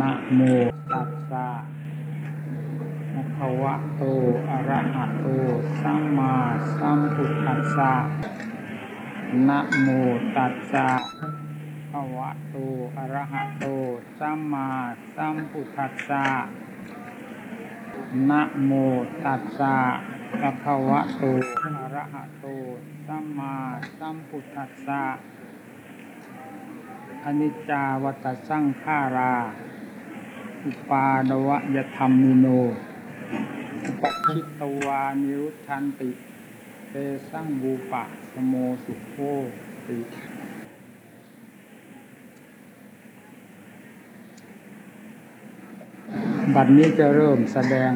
นะโมตัสสะภะคะวะโต อะระหะโต สัมมาสัมพุทธัสสะนะโมตัสสะภะคะวะโต อะระหะโต สัมมาสัมพุทธัสสะนะโมตัสสะภะคะวะโต อะระหะโต สัมมาสัมพุทธัสสะอนิจจาวัตสังขารา อุปาดวยธรรมิโนอุปชิตวานิรุชันติเตสังบูปะสโมสุโคติบัดนี้จะเริ่มแสดง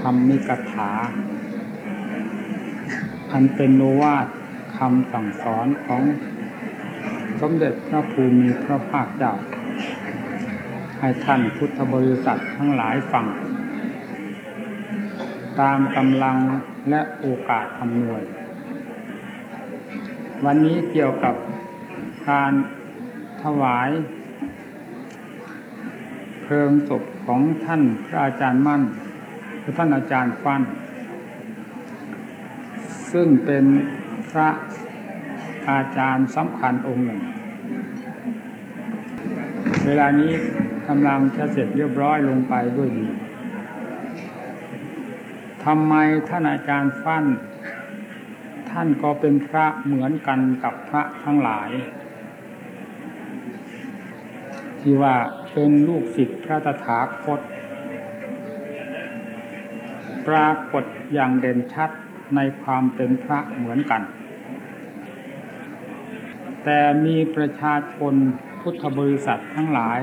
ธรรมิกถา อันเป็นโนวาทคำสั่งสอนของสมเด็จพระภูมิพระภาคเจ้า ให้ท่านพุทธบริษัททั้งหลายฟัง ตามกำลังและโอกาสอำนวย วันนี้เกี่ยวกับการถวาย เพลิงศพของท่านพระอาจารย์มั่นคือท่านอาจารย์ฟัน ซึ่งเป็นพระอาจารย์สำคัญองค์หนึ่ง เวลานี้ กำลังจะเสร็จเรียบร้อยลงไปด้วยดีทำไมท่านอาจารย์ฟั่น ท่านก็เป็นพระเหมือนกันกับพระทั้งหลาย ที่ว่าเป็นลูกศิษย์พระตถาคต ปรากฏอย่างเด่นชัดในความเป็นพระเหมือนกัน แต่มีประชาชนพุทธบริษัททั้งหลาย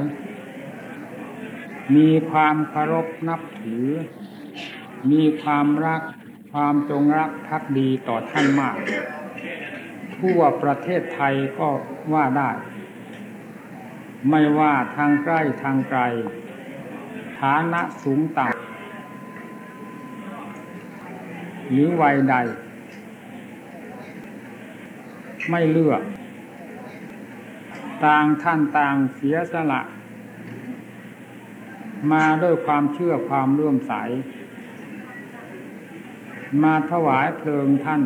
มีความเคารพนับถือ มีความรักความจงรักภักดีต่อท่านมาก ทั่วประเทศไทยก็ว่าได้ ไม่ว่าทางใกล้ทางไกล ฐานะสูงต่ำหรือวัยใด ไม่เลือก ต่างท่านต่างเสียสละ มาด้วยความเชื่อความเลื่อมใส มาถวายเพลิงท่าน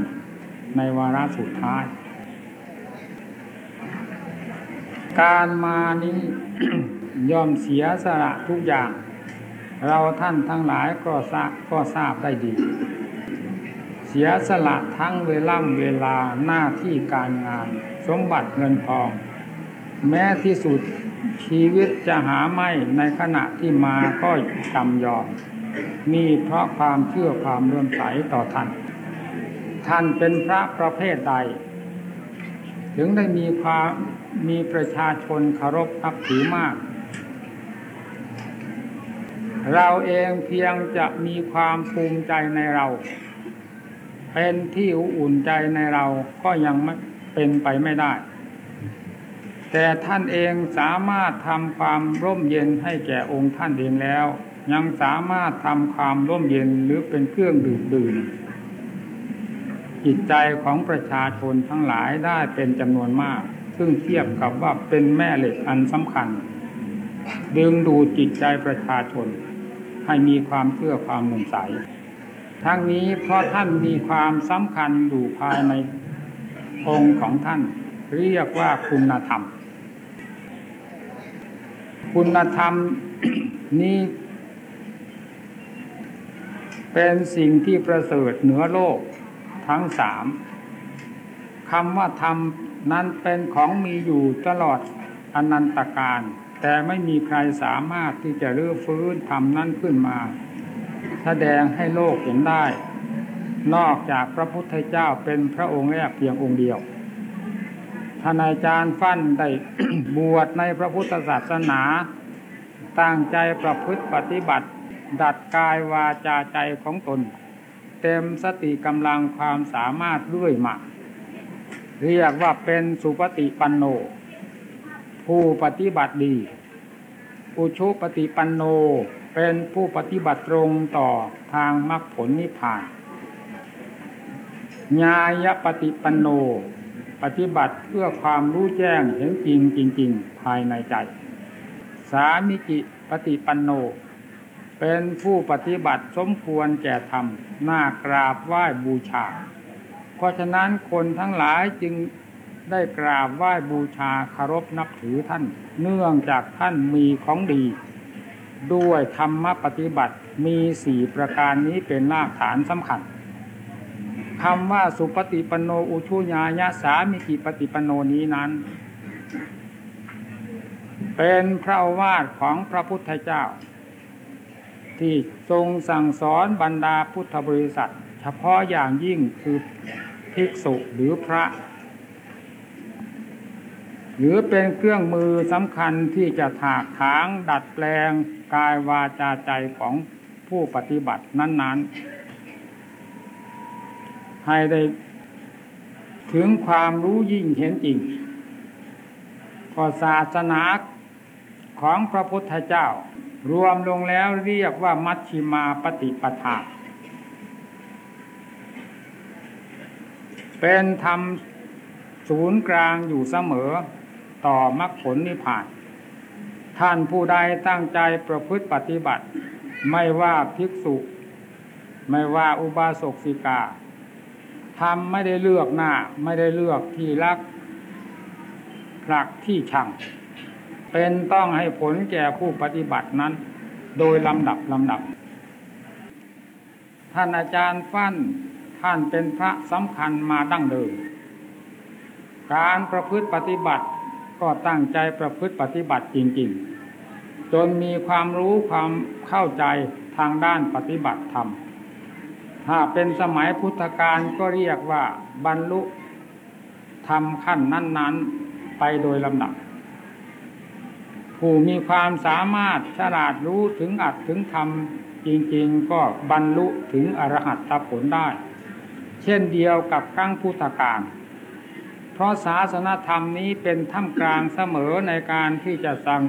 ในวาระสุดท้าย การมานี้ยอมเสียสละทุกอย่าง เราท่านทั้งหลายก็ทราบก็ทราบได้ดี เสียสละทั้งเวล่ำเวลาหน้าที่การงาน สมบัติเงินทอง แม้ที่สุด ชีวิตจะหาไม่ในขณะที่มาก็จำยอมมีเพราะความเชื่อความเลื่อมใสต่อท่าน ท่านเป็นพระประเภทใด ถึงได้มีความมีประชาชนเคารพนับถือมาก เราเองเพียงจะมีความภูมิใจในเรา เป็นที่อุ่นใจในเราก็ยังไม่เป็นไปไม่ได้ แต่ท่านเองสามารถทำความร่มเย็นให้แก่องค์ท่านเองแล้ว ยังสามารถทำความร่มเย็นหรือเป็นเครื่องดื่มดื่มจิตใจของประชาชนทั้งหลายได้เป็นจำนวนมาก ซึ่งเทียบกับว่าเป็นแม่เหล็กอันสำคัญ ดึงดูจิตใจประชาชน ให้มีความเชื่อความหนุ่มใสทั้งนี้เพราะท่านมีความสำคัญอยู่ภายในองค์ของท่าน เรียกว่าคุณธรรม คุณธรรมนี้ เป็นสิ่งที่ประเสริฐเหนือโลกทั้งสามคำว่าธรรมนั้นเป็นของมีอยู่ตลอดอนันตการ แต่ไม่มีใครสามารถที่จะรื้อฟื้นธรรมนั้นขึ้นมา แสดงให้โลกเห็นได้ นอกจากพระพุทธเจ้าเป็นพระองค์แรกเพียงองค์เดียว ท่านอาจารย์ฟั่นได้บวชในพระพุทธศาสนา ตั้งใจประพฤติปฏิบัติ ดัดกายวาจาใจของตน เต็มสติกำลังความสามารถเรื่อยมาเรียกว่าเป็นสุปฏิปันโน ผู้ปฏิบัติดีอุชุปฏิปันโนเป็นผู้ปฏิบัติตรงต่อทางมรรคผลนิพพาน ญาญปฏิปันโน ปฏิบัติเพื่อความรู้แจ้งเห็นจริงจริง ๆ ภายในใจ สามิจิปฏิปันโน เป็นผู้ปฏิบัติสมควรแก่ธรรมน่ากราบไหว้บูชา เพราะฉะนั้นคนทั้งหลายจึงได้กราบไหว้บูชาคารพนับถือท่าน เนื่องจากท่านมีของดี ด้วยธรรมปฏิบัติมีสี่ประการนี้เป็นรากฐานสำคัญ คำว่าสุปฏิปโนอุชุญายะสามิกิปฏิปโนนี้นั้น เป็นพระวาทของพระพุทธเจ้า ที่ทรงสั่งสอนบรรดาพุทธบริษัท เฉพาะอย่างยิ่งคือภิกษุหรือพระ หรือเป็นเครื่องมือสำคัญที่จะถากถางดัดแปลงกายวาจาใจของผู้ปฏิบัตินั้น ๆ ให้ได้ถึงความรู้ยิ่งเห็นจริงพอศาสนาของพระพุทธเจ้า รวมลงแล้วเรียกว่ามัชชิมาปฏิปทา เป็นธรรมศูนย์กลางอยู่เสมอต่อมรรคผลนิพพาน ท่านผู้ใดตั้งใจประพฤติปฏิบัติ ไม่ว่าภิกษุ ไม่ว่าอุบาสกสิกา ทำไม่ได้เลือกหน้า ไม่ได้เลือกที่รักผลักที่ชัง เป็นต้องให้ผลแก่ผู้ปฏิบัตินั้น โดยลำดับลำดับ ท่านอาจารย์ฟั่นท่านเป็นพระสำคัญมาดั้งเดิม การประพฤติปฏิบัติก็ตั้งใจประพฤติปฏิบัติจริง ๆ จนมีความรู้ความเข้าใจทางด้านปฏิบัติธรรม ถ้าเป็นสมัยพุทธกาลก็เรียกว่าบรรลุทำขั้นนั้น ๆ ไปโดยลำดับ ผู้มีความสามารถฉลาดรู้ถึงอัดถึงทำจริงๆ ก็บรรลุถึงอรหัตผลได้ เช่นเดียวกับครั้งพุทธกาลเพราะศาสนธรรมนี้เป็นท่ามกลางเสมอในการที่จะสั่ง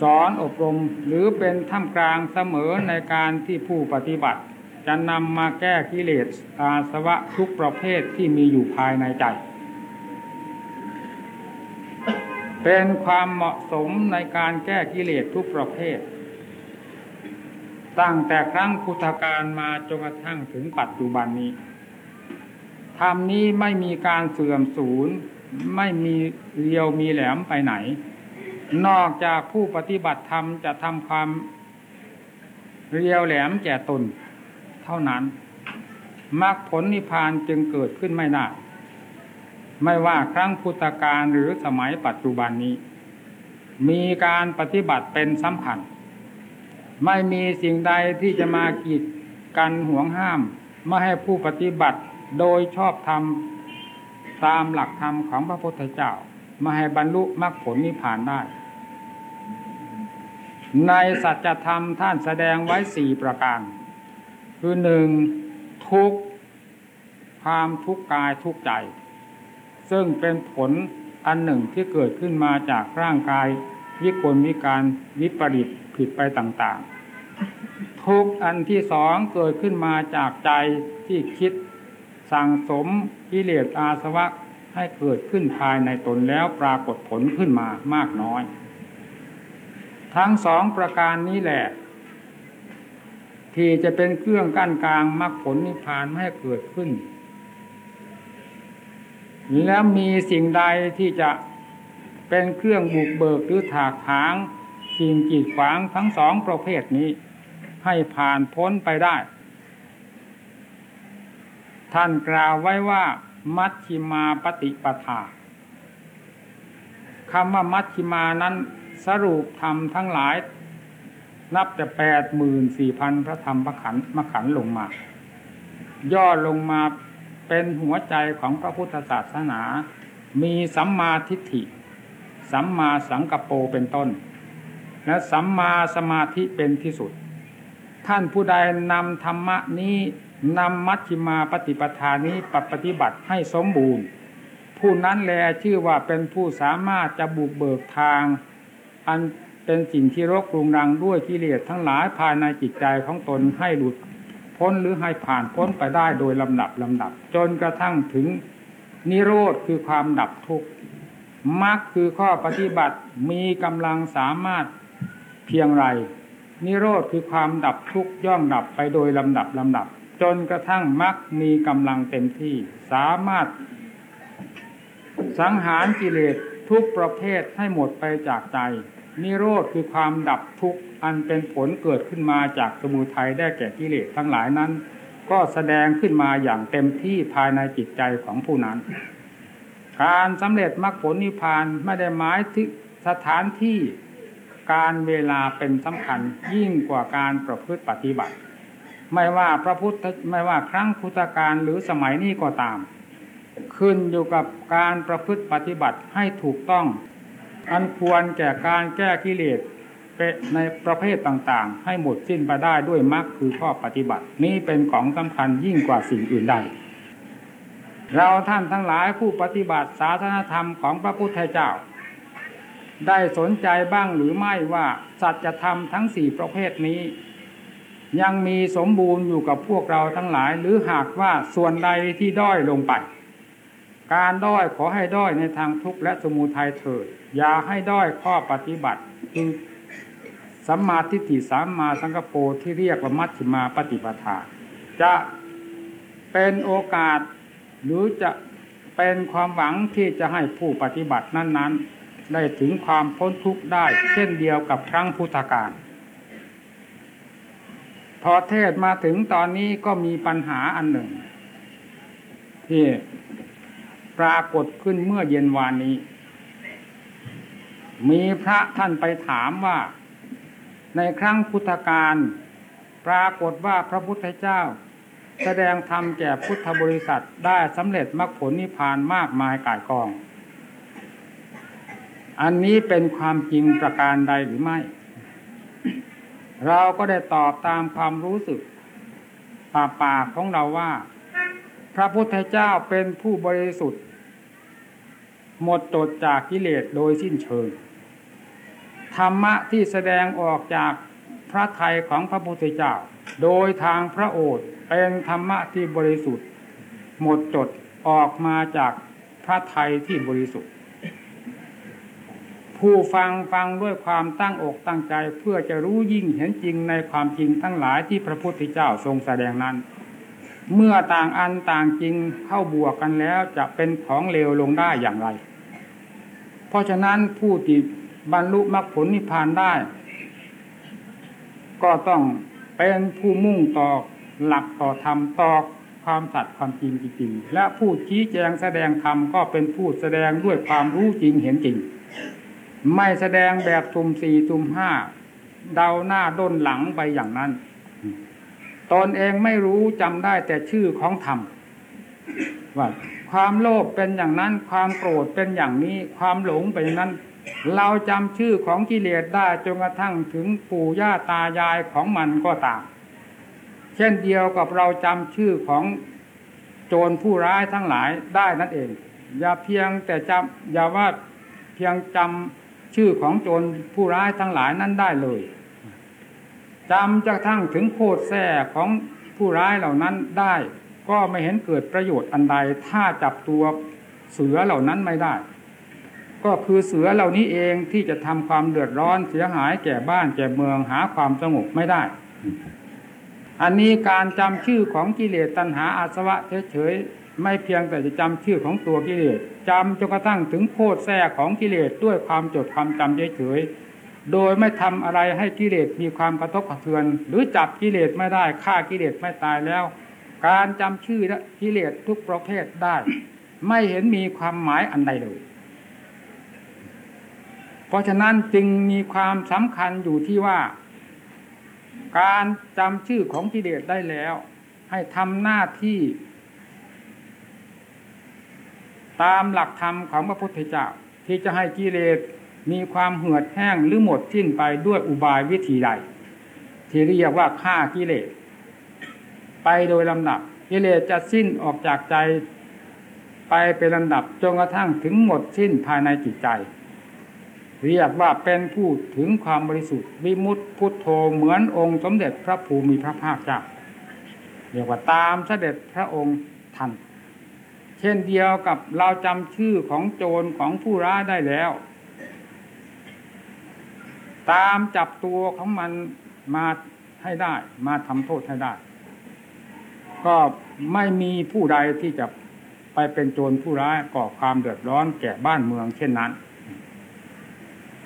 สอนอบรมหรือเป็นท่ามกลางเสมอในการที่ผู้ปฏิบัติ จะนำมาแก้กิเลสอาสวะทุกประเภทที่มีอยู่ภายในใจ เป็นความเหมาะสมในการแก้กิเลสทุกประเภท ตั้งแต่ครั้งพุทธกาลมาจนกระทั่งถึงปัจจุบันนี้ธรรมนี้ไม่มีการเสื่อมสูญไม่มีเรียวมีแหลมไปไหน นอกจากผู้ปฏิบัติธรรมจะทำความเรียวแหลมแก่ตน ท่านั้นมรรคผลนิพพานจึงเกิดขึ้นไม่ได้ ไม่ว่าครั้งพุทธกาลหรือสมัยปัจจุบันนี้ มีการปฏิบัติเป็นสำคัญ ไม่มีสิ่งใดที่จะมากีดกันห่วงห้าม ไม่ให้ผู้ปฏิบัติโดยชอบธรรมตามหลักธรรมของพระพุทธเจ้ามาให้บรรลุมรรคผลนิพพานได้ ในสัจธรรมท่านแสดงไว้สี่ประการ คือหนึ่งทุกความทุกกายทุกใจ ซึ่งเป็นผลอันหนึ่งที่เกิดขึ้นมาจากร่างกายวิกลวิการวิปริตผิดไปต่างๆ ทุกอันที่สองเกิดขึ้นมาจากใจที่คิดสั่งสมกิเลสอาสวะให้เกิดขึ้นภายในตนแล้วปรากฏผลขึ้นมามากน้อย ทั้งสองประการนี้แหละ ที่จะเป็นเครื่องกั้นกลางมรรคผลนิพพานไม่ให้เกิดขึ้น แล้วมีสิ่งใดที่จะเป็นเครื่องบุกเบิกหรือถากถางสิ่งกีดขวางทั้งสองประเภทนี้ ให้ผ่านพ้นไปได้ ท่านกล่าวไว้ว่า มัชชิมาปฏิปทาคำว่ามัชชิมานั้นสรุปธรรมทั้งหลาย นับแต่แปดหมื่นสี่พันพระธรรมพระขันมขันลงมา ย่อลงมาเป็นหัวใจของพระพุทธศาสนา มีสัมมาทิฏฐิ สัมมาสังกปรเป็นต้น และสัมมาสมาธิเป็นที่สุด ท่านผู้ใดนำธรรมะนี้นำมัชฌิมาปฏิปทานี้ปฏิบัติให้สมบูรณ์ ผู้นั้นแลชื่อว่าเป็นผู้สามารถจะบุกเบิกทาง อัน เป็นสิ่งที่รกรุงรังด้วยกิเลสทั้งหลายภายในจิตใจของตนให้หลุดพ้นหรือให้ผ่านพ้นไปได้โดยลำดับลำดับ จนกระทั่งถึงนิโรธคือความดับทุกข์มรรคคือข้อปฏิบัติมีกำลังสามารถเพียงไร นิโรธคือความดับทุกข์ย่อมดับไปโดยลำดับลำดับ จนกระทั่งมรรคมีกำลังเต็มที่สามารถ สังหารกิเลสทุกประเภทให้หมดไปจากใจ นิโรธคือความดับทุกข์อันเป็นผลเกิดขึ้นมาจากสมุทัยได้แก่กิเลสทั้งหลายนั้น ก็แสดงขึ้นมาอย่างเต็มที่ภายในจิตใจของผู้นั้น การสำเร็จมรรคผลนิพพานไม่ได้หมายถึงสถานที่การเวลาเป็นสำคัญยิ่งกว่าการประพฤติปฏิบัติ ไม่ว่าพระพุทธไม่ว่าครั้งพุทธการหรือสมัยนี้ก็ตาม ขึ้นอยู่กับการประพฤติปฏิบัติให้ถูกต้อง อันควรแก่การแก้กิเลสในประเภทต่างๆ ให้หมดสิ้นไปได้ด้วยมรรคคือข้อปฏิบัติ นี้เป็นของสำคัญยิ่งกว่าสิ่งอื่นใดเราท่านทั้งหลายผู้ปฏิบัติศาสนธรรมของพระพุทธเจ้า ได้สนใจบ้างหรือไม่ว่าสัจธรรมทั้งสี่ประเภทนี้ ยังมีสมบูรณ์อยู่กับพวกเราทั้งหลาย หรือหากว่าส่วนใดที่ด้อยลงไป การด้อยขอให้ด้อยในทางทุกข์และสมุทัยเถิด อย่าให้ด้อยข้อปฏิบัติคือสัมมาทิฏฐิสัมมาสังกปรที่เรียกว่ามัชฌิมาปฏิปทา จะเป็นโอกาสหรือจะเป็นความหวังที่จะให้ผู้ปฏิบัตินั้น ๆ ได้ถึงความพ้นทุกข์ได้ เช่นเดียวกับครั้งพุทธกาลพอเทศมาถึงตอนนี้ก็มีปัญหาอันหนึ่ง ที่ ปรากฏขึ้นเมื่อเย็นวานนี้ มีพระท่านไปถามว่า ในครั้งพุทธกาลปรากฏว่าพระพุทธเจ้า แสดงธรรมแก่พุทธบริษัทได้สำเร็จมรรคผลนิพพานมากมายกายกอง อันนี้เป็นความจริงประการใดหรือไม่ เราก็ได้ตอบตามความรู้สึกป่าปากของเราว่า พระพุทธเจ้าเป็นผู้บริสุทธิ์ หมดจดจากกิเลสโดยสิ้นเชิง ธรรมะที่แสดงออกจากพระไทยของพระพุทธเจ้า โดยทางพระโอษฐ์เป็นธรรมะที่บริสุทธิ์ หมดจดออกมาจากพระไทยที่บริสุทธิ์ ผู้ฟังฟังด้วยความตั้งอกตั้งใจเพื่อจะรู้ยิ่งเห็นจริงในความจริงทั้งหลายที่พระพุทธเจ้าทรงแสดงนั้น เมื่อต่างอันต่างจริงเข้าบวกกันแล้วจะเป็นของเลวลงได้อย่างไร เพราะฉะนั้นผู้ที่บรรลุมรรคผลนิพพานได้ ก็ต้องเป็นผู้มุ่งต่อหลักต่อธรรมต่อความสัตย์ความจริงจริงและผู้ชี้แจงแสดงธรรมก็เป็นผู้แสดงด้วยความรู้จริงเห็นจริง ไม่แสดงแบบตุ่มสี่ตุ่มห้าเดาหน้าด้นหลังไปอย่างนั้น ตนเองไม่รู้จำได้แต่ชื่อของธรรมว่า ความโลภเป็นอย่างนั้น ความโกรธเป็นอย่างนี้ ความหลงเป็นอย่างนั้น เราจำชื่อของกิเลสได้จนกระทั่งถึงปู่ย่าตายายของมันก็ตาม เช่นเดียวกับเราจำชื่อของโจรผู้ร้ายทั้งหลายได้นั่นเอง อย่าเพียงแต่จำอย่าว่าเพียงจำชื่อของโจรผู้ร้ายทั้งหลายนั้นได้เลยจำจะทั้งถึงโคตรแท้ของผู้ร้ายเหล่านั้นได้ ก็ไม่เห็นเกิดประโยชน์อันใดถ้าจับตัวเสือเหล่านั้นไม่ได้ ก็คือเสือเหล่านี้เองที่จะทำความเดือดร้อนเสียหายแก่บ้านแก่เมืองหาความสงบไม่ได้ อันนี้การจำชื่อของกิเลสตัณหาอาสวะเฉยๆไม่เพียงแต่จะจำชื่อของตัวกิเลสจำจนกระทั่งถึงโคตรแท้ของกิเลสด้วยความจดความจำเฉยๆโดยไม่ทำอะไรให้กิเลสมีความกระทบกระเทือน หรือจับกิเลสไม่ได้ฆ่ากิเลสไม่ตายแล้ว การจำชื่อและกิเลสทุกประเภทได้ ไม่เห็นมีความหมายอันใดเลย เพราะฉะนั้นจึงมีความสำคัญอยู่ที่ว่า การจำชื่อของกิเลสได้แล้ว ให้ทำหน้าที่ ตามหลักธรรมของพระพุทธเจ้าที่จะให้กิเลสมีความเหือดแห้งหรือหมดสิ้นไปด้วยอุบายวิธีใดที่เรียกว่าฆ่ากิเลส ไปโดยลำดับกิเลสจะสิ้นออกจากใจ ไปเป็นลำดับจนกระทั่งถึงหมดสิ้นภายในจิตใจ เรียกว่าเป็นผู้ถึงความบริสุทธิ์วิมุตติพุทโธเหมือนองค์สมเด็จพระภูมิพระภาคเจ้าเรียกว่าตามเสด็จพระองค์ทันเช่นเดียวกับเราจำชื่อของโจรของผู้ร้ายได้แล้ว ตามจับตัวของมันมาให้ได้ มาทำโทษให้ได้ ก็ไม่มีผู้ใดที่จะไปเป็นโจรผู้ร้ายก่อความเดือดร้อนแก่บ้านเมืองเช่นนั้น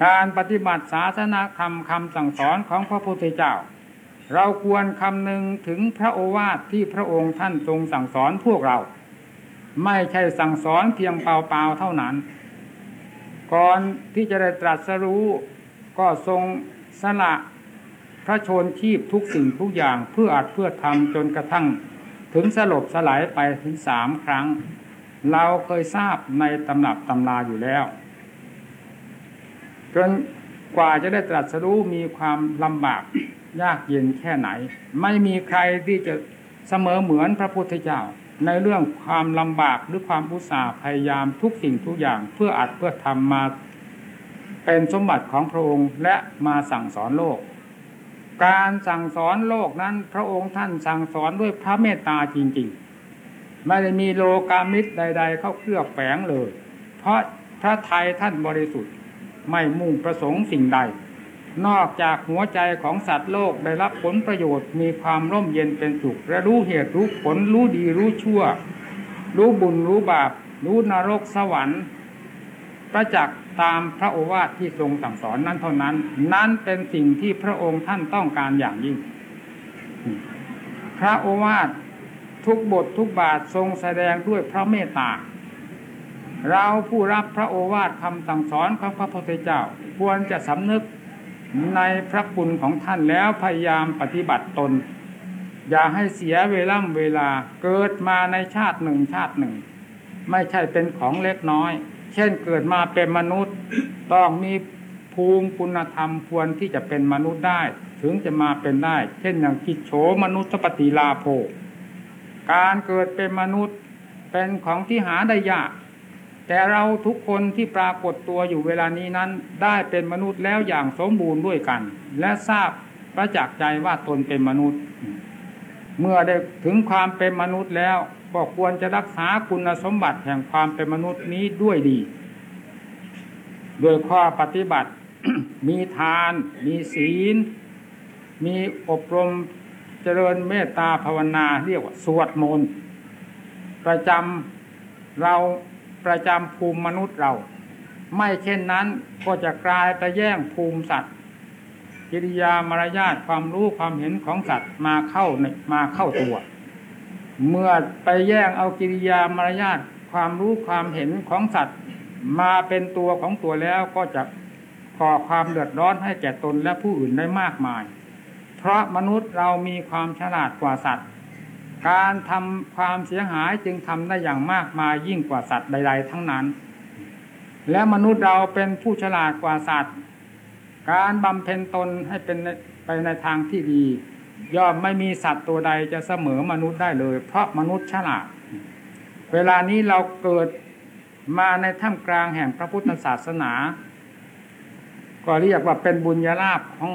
การปฏิบัติศาสนาคำคำสั่งสอนของพระพุทธเจ้า เราควรคำนึงถึงพระโอวาทที่พระองค์ท่านทรงสั่งสอนพวกเรา ไม่ใช่สั่งสอนเพียงเปล่าๆเท่านั้น ก่อนที่จะได้ตรัสรู้ก็ทรงสละพระชนชีพทุกสิ่งทุกอย่างเพื่ออัดเพื่อทำจนกระทั่ง ถึงสลบสลายไปถึงสามครั้ง เราเคยทราบในตำรับตำราอยู่แล้ว จนกว่าจะได้ตรัสรู้มีความลำบากยากเย็นแค่ไหน ไม่มีใครที่จะเสมอเหมือนพระพุทธเจ้า ในเรื่องความลำบากหรือความอุตสาห์พยายามทุกสิ่งทุกอย่างเพื่ออัดเพื่อทำมาเป็นสมบัติของพระองค์และมาสั่งสอนโลก การสั่งสอนโลกนั้น พระองค์ท่านสั่งสอนด้วยพระเมตตาจริง ๆ ไม่ได้มีโลกามิตรใด ๆ เข้าเคลือบแฝงเลย เพราะพระไทยท่านบริสุทธิ์ไม่มุ่งประสงค์สิ่งใด นอกจากหัวใจของสัตว์โลกได้รับผลประโยชน์มีความร่มเย็นเป็นสุขและรู้เหตุรู้ผลรู้ดีรู้ชั่ว รู้บุญรู้บาป รู้นรกสวรรค์ ประจักษ์ ตามพระโอวาทที่ทรงสั่งสอนนั้นเท่านั้น นั้นเป็นสิ่งที่พระองค์ท่านต้องการอย่างยิ่ง พระโอวาททุกบททุกบาททรงแสดงด้วยพระเมตตา เราผู้รับพระโอวาทคำสั่งสอนของพระพุทธเจ้า ควรจะสำนึกในพระคุณของท่านแล้วพยายามปฏิบัติตน อย่าให้เสียเวล่ำเวลาเกิดมาในชาติหนึ่งชาติหนึ่ง ไม่ใช่เป็นของเล็กน้อย เช่นเกิดมาเป็นมนุษย์ ต้องมีภูมิคุณธรรมควรที่จะเป็นมนุษย์ได้ ถึงจะมาเป็นได้ เช่นอย่างกิจโฉมนุษย์ปฏิลาโภการเกิดเป็นมนุษย์เป็นของที่หาได้ยาก แต่เราทุกคนที่ปรากฏตัวอยู่เวลานี้นั้น ได้เป็นมนุษย์แล้วอย่างสมบูรณ์ด้วยกัน และทราบประจักษ์ใจว่าตนเป็นมนุษย์ เมื่อได้ถึงความเป็นมนุษย์แล้ว ก็ควรจะรักษาคุณสมบัติแห่งความเป็นมนุษย์นี้ด้วยดี โดยข้อปฏิบัติ มีทาน มีศีล มีอบรมเจริญเมตตาภาวนาเรียกว่าสวดมนต์ประจำเราประจำภูมิมนุษย์เรา ไม่เช่นนั้นก็จะกลายไปแย่งภูมิสัตว์กิริยามารยาทความรู้ความเห็นของสัตว์มาเข้ามาเข้าตัว เมื่อไปแย่งเอากิริยามารยาทความรู้ความเห็นของสัตว์ มาเป็นตัวของตัวแล้วก็จะก่อความเดือดร้อนให้แก่ตนและผู้อื่นได้มากมาย เพราะมนุษย์เรามีความฉลาดกว่าสัตว์ การทำความเสียหายจึงทำได้อย่างมากมายยิ่งกว่าสัตว์ใด ๆ ทั้งนั้น และมนุษย์เราเป็นผู้ฉลาดกว่าสัตว์ การบำเพ็ญตนให้เป็นไปในทางที่ดี ย่อมไม่มีสัตว์ตัวใดจะเสมอมนุษย์ได้เลย เพราะมนุษย์ฉลาด เวลานี้เราเกิดมาในท่ามกลางแห่งพระพุทธศาสนา ก็เรียกว่าเป็นบุญญาลาภของ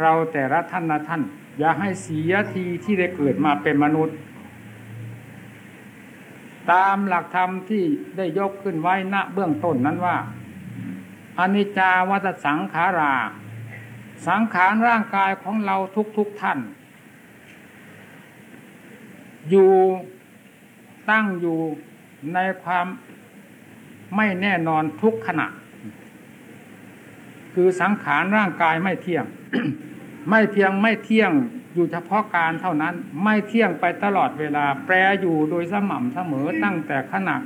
เราแต่ละท่านนะท่าน อย่าให้เสียทีที่ได้เกิดมาเป็นมนุษย์ ตามหลักธรรมที่ได้ยกขึ้นไว้ณเบื้องต้นนั้นว่าอนิจจาวัตสังขารา สังขารร่างกายของเราทุกๆทท่าน อยู่ตั้งอยู่ในความไม่แน่นอนทุกขณะ คือสังขารร่างกายไม่เที่ยง ไม่เพียงไม่เที่ยงอยู่เฉพาะการเท่านั้น ไม่เที่ยงไปตลอดเวลา แปรอยู่โดยสม่ำเสมอตั้งแต่ขณะ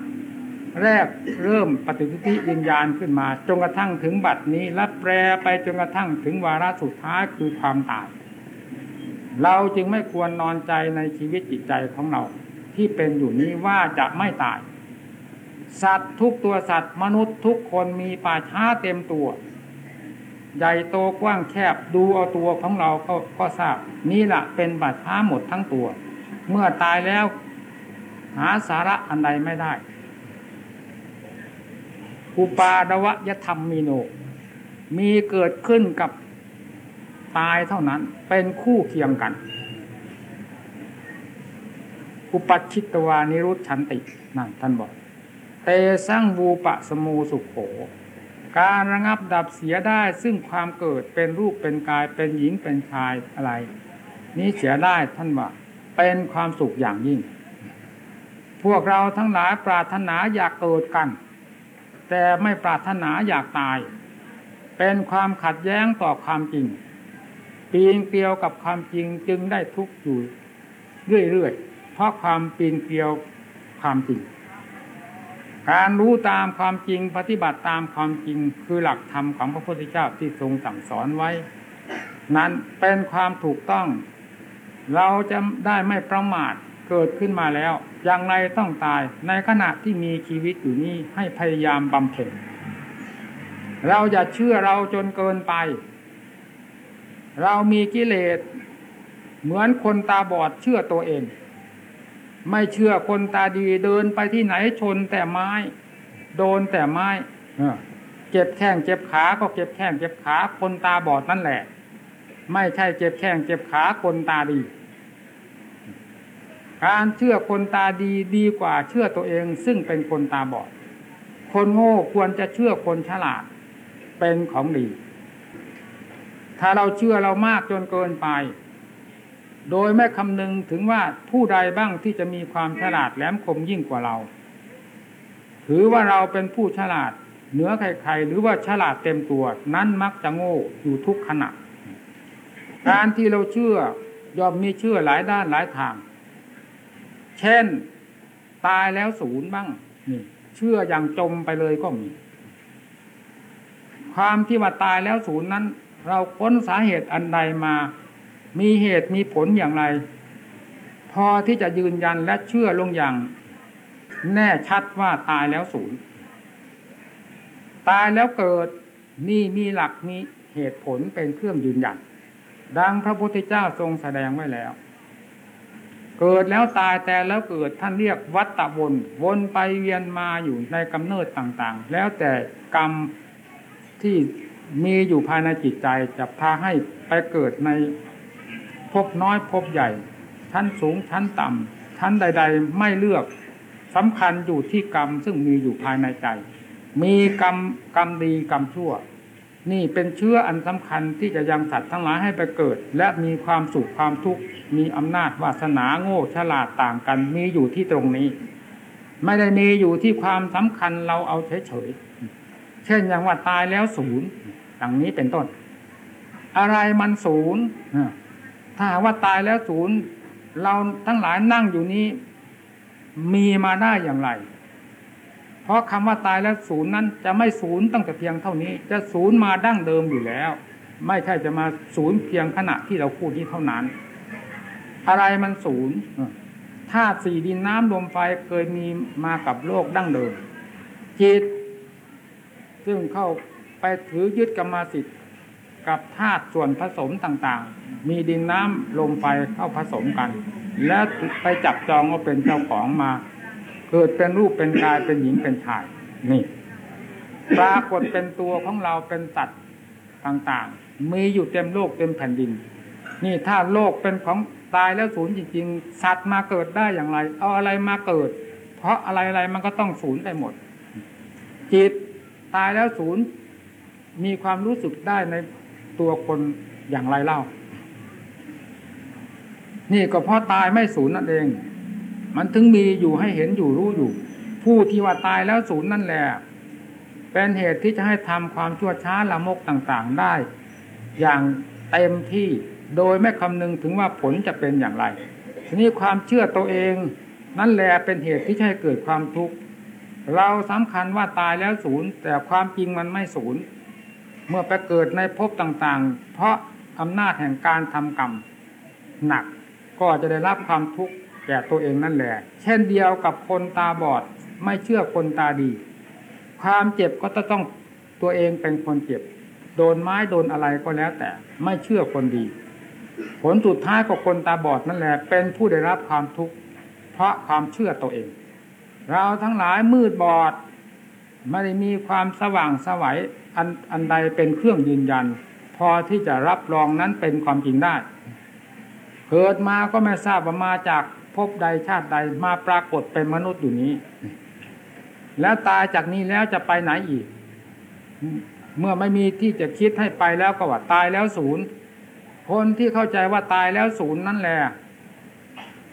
แรกเริ่มปฏิทิิวิญญาณขึ้นมาจนกระทั่งถึงบัดนี้ และแปรไปจนกระทั่งถึงวาระสุดท้ายคือความตาย เราจึงไม่ควรนอนใจในชีวิตจิตใจของเรา ที่เป็นอยู่นี้ว่าจะไม่ตาย สัตว์ทุกตัวสัตว์มนุษย์ทุกคนมีป่าช้าเต็มตัว ใหญ่โตกว้างแคบดูเอาตัวของเราก็ก็ทราบ นี่แหละเป็นป่าช้าหมดทั้งตัว เมื่อตายแล้ว หาสาระอันใดไม่ได้อุปาดวะยธรรมมีโน มีเกิดขึ้นกับ ตายเท่านั้น เป็นคู่เคียงกัน อุปัชิตวานิรุชันตินั่นท่านบอก เตสังวูปะสมูสุขโข การระงับดับเสียได้ซึ่งความเกิดเป็นรูปเป็นกายเป็นหญิงเป็นชายอะไร นี้เสียได้ท่านว่าเป็นความสุขอย่างยิ่ง พวกเราทั้งหลายปรารถนาอยากเกิดกัน แต่ไม่ปรารถนาอยากตาย เป็นความขัดแย้งต่อความจริง ปีนเกลียวกับความจริงจึงได้ทุกข์อยู่เรื่อยๆเพราะความปีนเกลียวความจริง การรู้ตามความจริงปฏิบัติตามความจริงคือหลักธรรมของพระพุทธเจ้าที่ทรงสั่งสอนไว้ นั้นเป็นความถูกต้อง เราจะได้ไม่ประมาทเกิดขึ้นมาแล้ว อย่างไรต้องตายในขณะที่มีชีวิตอยู่นี้ให้พยายามบำเพ็ญเราอย่าเชื่อเราจนเกินไป เรามีกิเลส เหมือนคนตาบอดเชื่อตัวเอง ไม่เชื่อคนตาดีเดินไปที่ไหนชนแต่ไม้ โดนแต่ไม้เจ็บแข้งเจ็บขาก็เจ็บแข้งเจ็บขาคนตาบอดนั่นแหละ ไม่ใช่เจ็บแข้งเจ็บขาคนตาดี การเชื่อคนตาดีดีกว่าเชื่อตัวเอง ซึ่งเป็นคนตาบอด คนโง่ควรจะเชื่อคนฉลาด เป็นของดี ถ้าเราเชื่อเรามากจนเกินไป โดยไม่คำนึงถึงว่าผู้ใดบ้างที่จะมีความฉลาดแหลมคมยิ่งกว่าเรา ถือว่าเราเป็นผู้ฉลาดเหนือใครๆหรือว่าฉลาดเต็มตัว นั้นมักจะโง่อยู่ทุกขณะ การที่เราเชื่อยอมมีเชื่อหลายด้านหลายทาง เช่นตายแล้วศูนย์บ้างนี่เชื่ออย่างจมไปเลยก็มี ความที่ว่าตายแล้วศูนย์นั้น เราค้นสาเหตุอันใดมา มีเหตุมีผลอย่างไร พอที่จะยืนยันและเชื่อลงอย่าง แน่ชัดว่าตายแล้วศูนย์ตายแล้วเกิดนี่มีหลักมีเหตุผลเป็นเครื่องยืนยัน ดังพระพุทธเจ้าทรงแสดงไว้แล้ว เกิดแล้วตายแต่แล้วเกิดท่านเรียกวัตตะวนวนไปเวียนมาอยู่ในกำเนิดต่างๆ แล้วแต่กรรมที่ มีอยู่ภายในจิตใจจะพาให้ไปเกิดในภพน้อยภพใหญ่ ชั้นสูงชั้นต่ำชั้นใด ๆ ไม่เลือกสำคัญอยู่ที่กรรมซึ่งมีอยู่ภายในใจ มีกรรมกรรมดีกรรมชั่ว นี่เป็นเชื้ออันสำคัญที่จะยังสัตว์ทั้งหลายให้ไปเกิด และมีความสุขความทุกข์มีอำนาจวาสนาโง่ฉลาดต่างกันมีอยู่ที่ตรงนี้ ไม่ได้มีอยู่ที่ความสำคัญเราเอาเฉยๆ เช่นอย่างว่าตายแล้วศูนย์อย่างนี้เป็นต้น อะไรมันศูนย์ถ้าว่าตายแล้วศูนย์เราทั้งหลายนั่งอยู่นี้ มีมาได้อย่างไร เพราะคำว่าตายแล้วศูนย์นั้น จะไม่ศูนย์ตั้งแต่เพียงเท่านี้ จะศูนย์มาดั้งเดิมอยู่แล้ว ไม่ใช่จะมาศูนย์เพียงขณะที่เราพูดนี้เท่านั้น อะไรมันศูนย์ธาตุสี่ดินน้ำลมไฟเคยมีมากับโลกดั้งเดิมจิต ซึ่งเข้าไปถือยึดกรรมสิทธิ์กับธาตุส่วนผสมต่างๆ มีดินน้ำลมไฟเข้าผสมกัน และไปจับจองว่าเป็นเจ้าของมา เกิดเป็นรูปเป็นกายเป็นหญิงเป็นชาย นี่ ปรากฏเป็นตัวของเราเป็นสัตว์ต่างๆ มีอยู่เต็มโลกเต็มแผ่นดิน นี่ถ้าโลกเป็นของตายแล้วศูนย์จริงๆ สัตว์มาเกิดได้อย่างไร เอาอะไรมาเกิด เพราะอะไรๆมันก็ต้องศูนย์ไปหมด จิต ตายแล้วศูนย์มีความรู้สึกได้ในตัวคนอย่างไรเล่า นี่ก็เพราะตายไม่ศูนย์นั่นเอง มันถึงมีอยู่ให้เห็นอยู่รู้อยู่ ผู้ที่ว่าตายแล้วศูนย์นั่นแหละ เป็นเหตุที่จะให้ทำความชั่วช้าละมกต่างๆได้ อย่างเต็มที่โดยไม่คำนึงถึงว่าผลจะเป็นอย่างไร ทีนี้ความเชื่อตัวเอง นั่นแหละเป็นเหตุที่ให้เกิดความทุกข์ เราสำคัญว่าตายแล้วศูนย์ แต่ความจริงมันไม่ศูนย์ เมื่อไปเกิดในภพต่างๆ เพราะอำนาจแห่งการทำกรรมหนักก็จะได้รับความทุกข์แก่ตัวเองนั่นแหละ เช่นเดียวกับคนตาบอดไม่เชื่อคนตาดี ความเจ็บก็จะต้องตัวเองเป็นคนเจ็บ โดนไม้โดนอะไรก็แล้วแต่ไม่เชื่อคนดี ผลสุดท้ายก็คนตาบอดนั่นแหละ เป็นผู้ได้รับความทุกข์เพราะความเชื่อตัวเอง เราทั้งหลายมืดบอด ไม่ได้มีความสว่างสวัยอันอันใดเป็นเครื่องยืนยัน พอที่จะรับรองนั้นเป็นความจริงได้เกิดมาก็ไม่ทราบว่ามาจากภพใดชาติใดมาปรากฏเป็นมนุษย์อยู่นี้ แล้วตายจากนี้แล้วจะไปไหนอีก เมื่อไม่มีที่จะคิดให้ไปแล้วก็ว่าตายแล้วศูนย์คนที่เข้าใจว่าตายแล้วศูนย์นั่นแหละ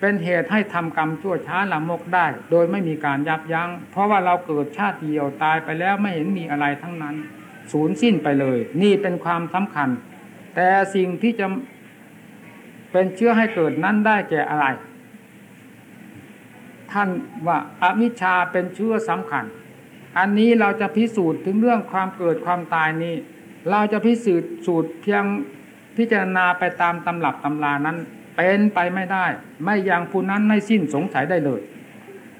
เป็นเหตุให้ทำกรรมชั่วช้าละมกได้ โดยไม่มีการยับยัง้ง เพราะว่าเราเกิดชาติเดียวตายไปแล้วไม่เห็นมีอะไรทั้งนั้นศูนย์สิ้นไปเลย นี่เป็นความสำคัญ แต่สิ่งที่จะเป็นเชื้อให้เกิดนั้นได้แก่อะไร ท่านว่าอวิชชาเป็นเชื้อสำคัญ อันนี้เราจะพิสูจน์ถึงเรื่องความเกิดความตายนี้ เราจะพิสูจน์สูตรเพียงพิจารณาไปตามตำรับตำรานั้น เป็นไปไม่ได้ ไม่อย่างผู้นั้นไม่สิ้นสงสัยได้เลย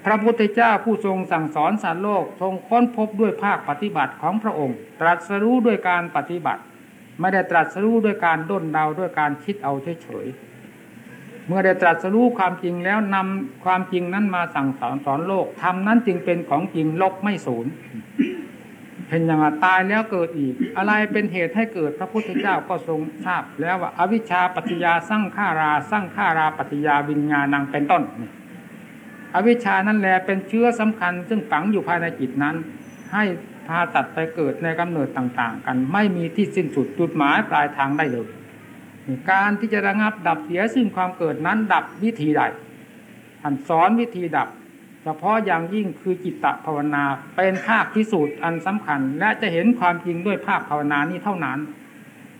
พระพุทธเจ้าผู้ทรงสั่งสอนสารโลก ทรงค้นพบด้วยภาคปฏิบัติของพระองค์ ตรัสรู้ด้วยการปฏิบัติ ไม่ได้ตรัสรู้ด้วยการด้นเดาด้วยการคิดเอาเฉยๆเมื่อได้ตรัสรู้ความจริงแล้วนำความจริงนั้นมาสั่งสอนสอนโลกทำนั้นจึงเป็นของจริงลบไม่สูญ เป็นอย่างตายแล้วเกิดอีก อะไรเป็นเหตุให้เกิดพระพุทธเจ้าก็ทรงทราบ แล้วว่าอวิชชาปัจจยาสร้างข้าราสร้างข้าราปัจจยาวิญญาณังเป็นต้น อวิชชานั่นแหละเป็นเชื้อสำคัญ ซึ่งฝังอยู่ภายในจิตนั้น ให้พาตัดไปเกิดในกำเนิดต่างๆ กัน ไม่มีที่สิ้นสุดจุดหมายปลายทางได้เลย การที่จะระงับดับเสียซึ่งความเกิดนั้นดับวิธีใดท่านสอนวิธีดับ เฉพาะอย่างยิ่งคือจิตตภาวนาเป็นภาคพิสูจน์อันสำคัญ และจะเห็นความจริงด้วยภาคภาวนานี้เท่านั้น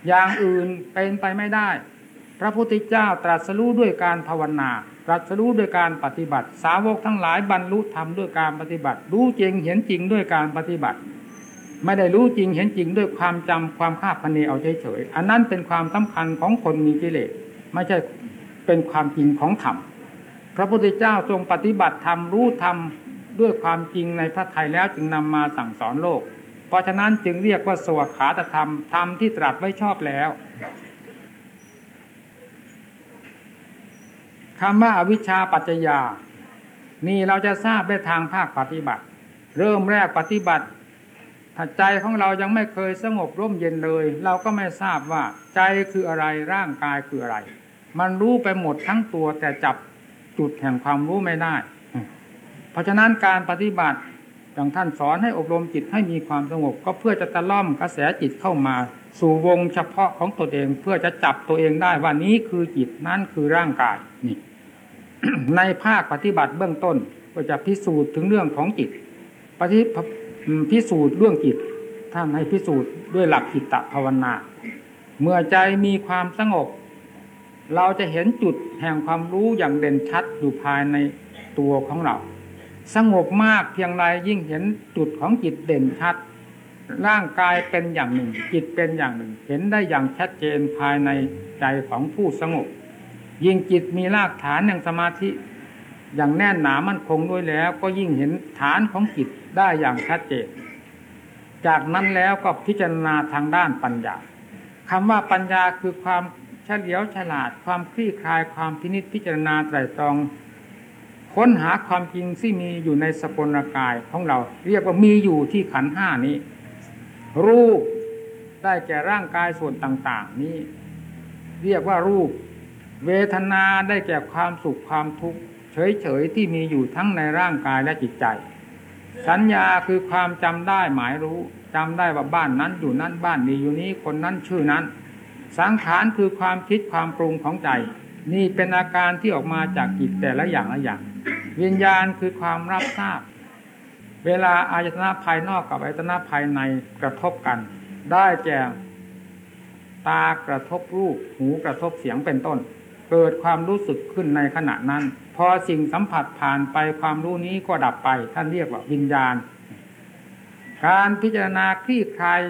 อย่างอื่นเป็นไปไม่ได้ พระพุทธเจ้าตรัสรู้ด้วยการภาวนา ตรัสรู้ด้วยการปฏิบัติ สาวกทั้งหลายบรรลุธรรมด้วยการปฏิบัติ รู้จริงเห็นจริงด้วยการปฏิบัติ ไม่ได้รู้จริงเห็นจริงด้วยความจำความคาดคะเนเอาเฉยๆอันนั้นเป็นความสำคัญของคนมีกิเลสไม่ใช่เป็นความจริงของธรรม พระพุทธเจ้าทรงปฏิบัติธรรมรู้ธรรมด้วยความจริงในพระทัยแล้วจึงนำมาสั่งสอนโลก เพราะฉะนั้นจึงเรียกว่าสวขาตธรรมธรรมที่ตรัสไว้ชอบแล้วคำว่าอวิชชาปัจจยา นี่เราจะทราบได้ทางภาคปฏิบัติ เริ่มแรกปฏิบัติถ้าใจของเรายังไม่เคยสงบร่มเย็นเลย เราก็ไม่ทราบว่าใจคืออะไรร่างกายคืออะไร มันรู้ไปหมดทั้งตัวแต่จับ จุดแห่งความรู้ไม่ได้ เพราะฉะนั้นการปฏิบัติอย่างท่านสอนให้อบรมจิตให้มีความสงบ ก็เพื่อจะตะล่อมกระแสจิตเข้ามา สู่วงเฉพาะของตนเอง เพื่อจะจับตัวเองได้ว่านี้คือจิตนั่นคือร่างกายนี่ ในภาคปฏิบัติเบื้องต้นก็จะพิสูจน์ถึงเรื่องของจิตปฏิพิสูจน์เรื่องจิตท่านให้พิสูจน์ด้วยหลักจิตตภาวนา เมื่อใจมีความสงบ เราจะเห็นจุดแห่งความรู้อย่างเด่นชัดอยู่ภายในตัวของเรา สงบมากเพียงไรยิ่งเห็นจุดของจิตเด่นชัด ร่างกายเป็นอย่างหนึ่ง จิตเป็นอย่างหนึ่ง เห็นได้อย่างชัดเจนภายในใจของผู้สงบ ยิ่งจิตมีรากฐานแห่างสมาธิ อย่างแน่นหนามั่นคงด้วยแล้ว ก็ยิ่งเห็นฐานของจิตได้อย่างชัดเจน จากนั้นแล้วก็พิจารณาทางด้านปัญญาคำว่าปัญญาคือความ เฉลียวฉลาดความคลี่คลายความพินิจพิจารณาไตรตรอง ค้นหาความจริงที่มีอยู่ในสกลกายของเรา เรียกว่ามีอยู่ที่ขันห้านี้ รูปได้แก่ร่างกายส่วนต่าง ๆ นี้ เรียกว่ารูป เวทนาได้แก่ความสุขความทุกข์เฉยๆที่มีอยู่ทั้งในร่างกายและจิตใจ สัญญาคือความจำได้หมายรู้จำได้ว่าบ้านนั้นอยู่นั้นบ้านนี้อยู่นี้คนนั้นชื่อนั้น สังขารคือความคิดความปรุงของใจ นี่เป็นอาการที่ออกมาจากจิตแต่ละอย่างละอย่าง วิญญาณคือความรับทราบ เวลาอายตนะภายนอกกับอายตนะภายในกระทบกัน ได้แก่ตากระทบรูป หูกระทบเสียงเป็นต้น เกิดความรู้สึกขึ้นในขณะนั้น พอสิ่งสัมผัสผ่านไปความรู้นี้ก็ดับไป ท่านเรียกว่าวิญญาณ การพิจารณาคลี่คลาย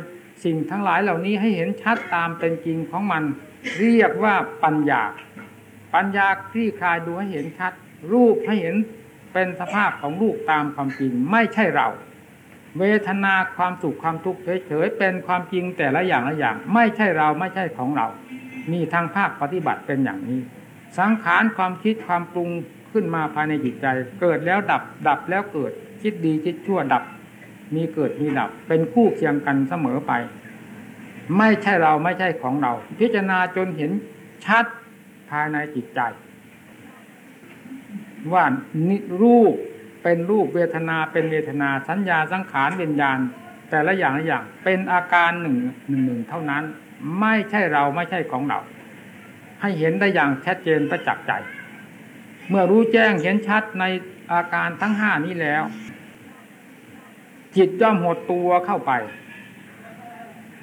สิ่งทั้งหลายเหล่านี้ให้เห็นชัดตามเป็นจริงของมัน เรียกว่าปัญญา ปัญญาคลี่คลายดูให้เห็นชัด รูปให้เห็นเป็นสภาพของรูปตามความจริงไม่ใช่เรา เวทนาความสุขความทุกข์เฉยๆเป็นความจริงแต่ละอย่างละอย่าง ไม่ใช่เราไม่ใช่ของเรา มีทางภาคปฏิบัติเป็นอย่างนี้ สังขารความคิดความปรุงขึ้นมาภายในจิตใจ เกิดแล้วดับดับแล้วเกิดคิดดีคิดชั่วดับ มีเกิดมีดับ เป็นคู่เคียงกันเสมอไป ไม่ใช่เราไม่ใช่ของเรา พิจารณาจนเห็นชัดภายในจิตใจ ว่านิรูปเป็นรูปเวทนาเป็นเวทนาสัญญาสังขารวิญญาณ แต่ละอย่างละอย่างเป็นอาการหนึ่งหนึ่งหนึ่งเท่านั้น ไม่ใช่เราไม่ใช่ของเรา ให้เห็นได้อย่างชัดเจนประจักษ์ใจ เมื่อรู้แจ้งเห็นชัดในอาการทั้งห้านี้แล้ว จิตย่อมหดตัวเข้าไป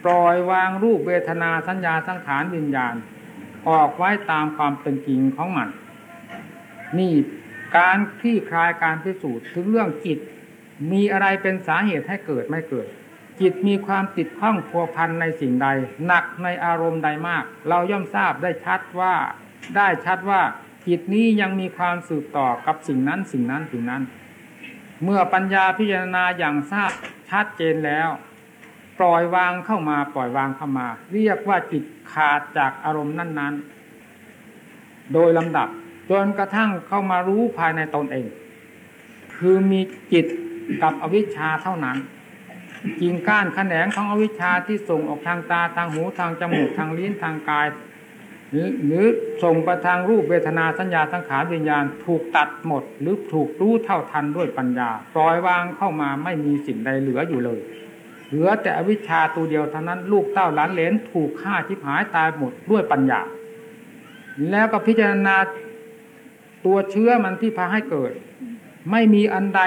ปล่อยวางรูปเวทนาสัญญาสังขารวิญญาณ ออกไว้ตามความเป็นจริงของมัน นี่การคลี่คลายการพิสูจน์ถึงเรื่องจิต มีอะไรเป็นสาเหตุให้เกิดไม่เกิด จิตมีความติดข้องพัวพันในสิ่งใด หนักในอารมณ์ใดมาก เราย่อมทราบได้ชัดว่า ได้ชัดว่าจิตนี้ยังมีความสืบต่อกับสิ่งนั้นสิ่งนั้นสิ่งนั้น เมื่อปัญญาพิจารณาอย่างทราบชัดเจนแล้ว ปล่อยวางเข้ามาปล่อยวางเข้ามา เรียกว่าจิตขาดจากอารมณ์นั้น ๆ โดยลำดับจนกระทั่งเข้ามารู้ภายในตนเอง คือมีจิตกับอวิชชาเท่านั้นกิ่งก้านแขนงของอวิชชาที่ส่งออกทางตาทางหูทางจมูกทางลิ้นทางกาย หรือส่งไปทางรูปเวทนาสัญญาสังขารวิญญาณถูกตัดหมด หรือถูกรู้เท่าทันด้วยปัญญา ปล่อยวางเข้ามาไม่มีสิ่งใดเหลืออยู่เลย เหลือแต่อวิชชาตัวเดียวเท่านั้นลูกเต้าหลานเหลนถูกฆ่าชิบหายตายหมดด้วยปัญญา แล้วก็พิจารณาตัวเชื้อมันที่พาให้เกิด ไม่มีอันใด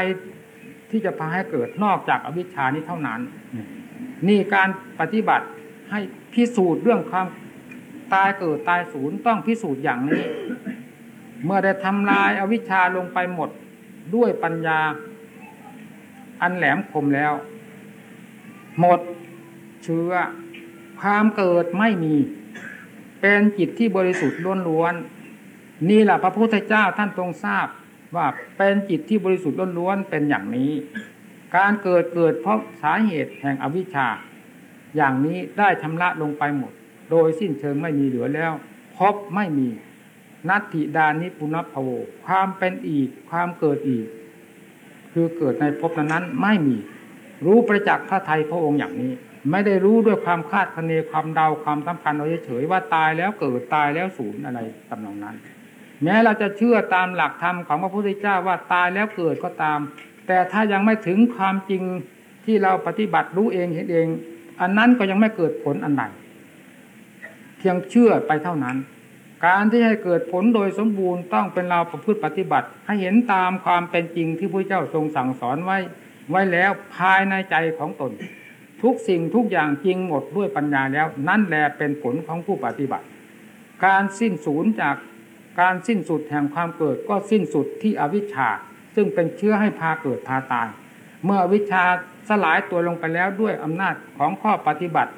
ที่จะพาให้เกิดนอกจากอวิชชานี้เท่านั้น นี่การปฏิบัติให้พิสูจน์เรื่องความ ตายเกิดตายสูญต้องพิสูจน์อย่างนี้ เมื่อได้ทำลายอาวิชชาลงไปหมดด้วยปัญญา อันแหลมคมแล้ว หมดเชื้อความเกิดไม่มี เป็นจิตที่บริสุทธิ์ล้วนๆนี่แหละพระพุทธเจ้าท่านทรงทราบว่าเป็นจิตที่บริสุทธิ์ล้วนๆเป็นอย่างนี้ การเกิดเกิดเพราะสาเหตุแห่งอวิชชา อย่างนี้ได้ชำระลงไปหมด โดยสิ้นเชิงไม่มีเหลือแล้วพบไม่มี นัตถิดานิปุณพโวความเป็นอีกความเกิดอีก คือเกิดในภพนั้นไม่มี รู้ประจักษ์พระไทยพระองค์อย่างนี้ ไม่ได้รู้ด้วยความคาดคะเนความเดาความสำคัญเอาเฉยว่าตายแล้วเกิดตายแล้วสูญอะไรตำนองนั้น แม้เราจะเชื่อตามหลักธรรมของพระพุทธเจ้าว่าตายแล้วเกิดก็ตาม แต่ถ้ายังไม่ถึงความจริงที่เราปฏิบัติรู้เองเห็นเอง อันนั้นก็ยังไม่เกิดผลอันใดเพียงเชื่อไปเท่านั้น การที่ให้เกิดผลโดยสมบูรณ์ต้องเป็นเราประพฤติปฏิบัติ ให้เห็นตามความเป็นจริงที่พระเจ้าทรงสั่งสอนไว้ ไว้แล้วภายในใจของตน ทุกสิ่งทุกอย่างจริงหมดด้วยปัญญาแล้ว นั่นแหละเป็นผลของผู้ปฏิบัติ การสิ้นสูญจากการสิ้นสุดแห่งความเกิดก็สิ้นสุดที่อวิชชา ซึ่งเป็นเชื้อให้พาเกิดพาตาย เมื่ออวิชชาสลายตัวลงไปแล้วด้วยอำนาจของข้อปฏิบัติ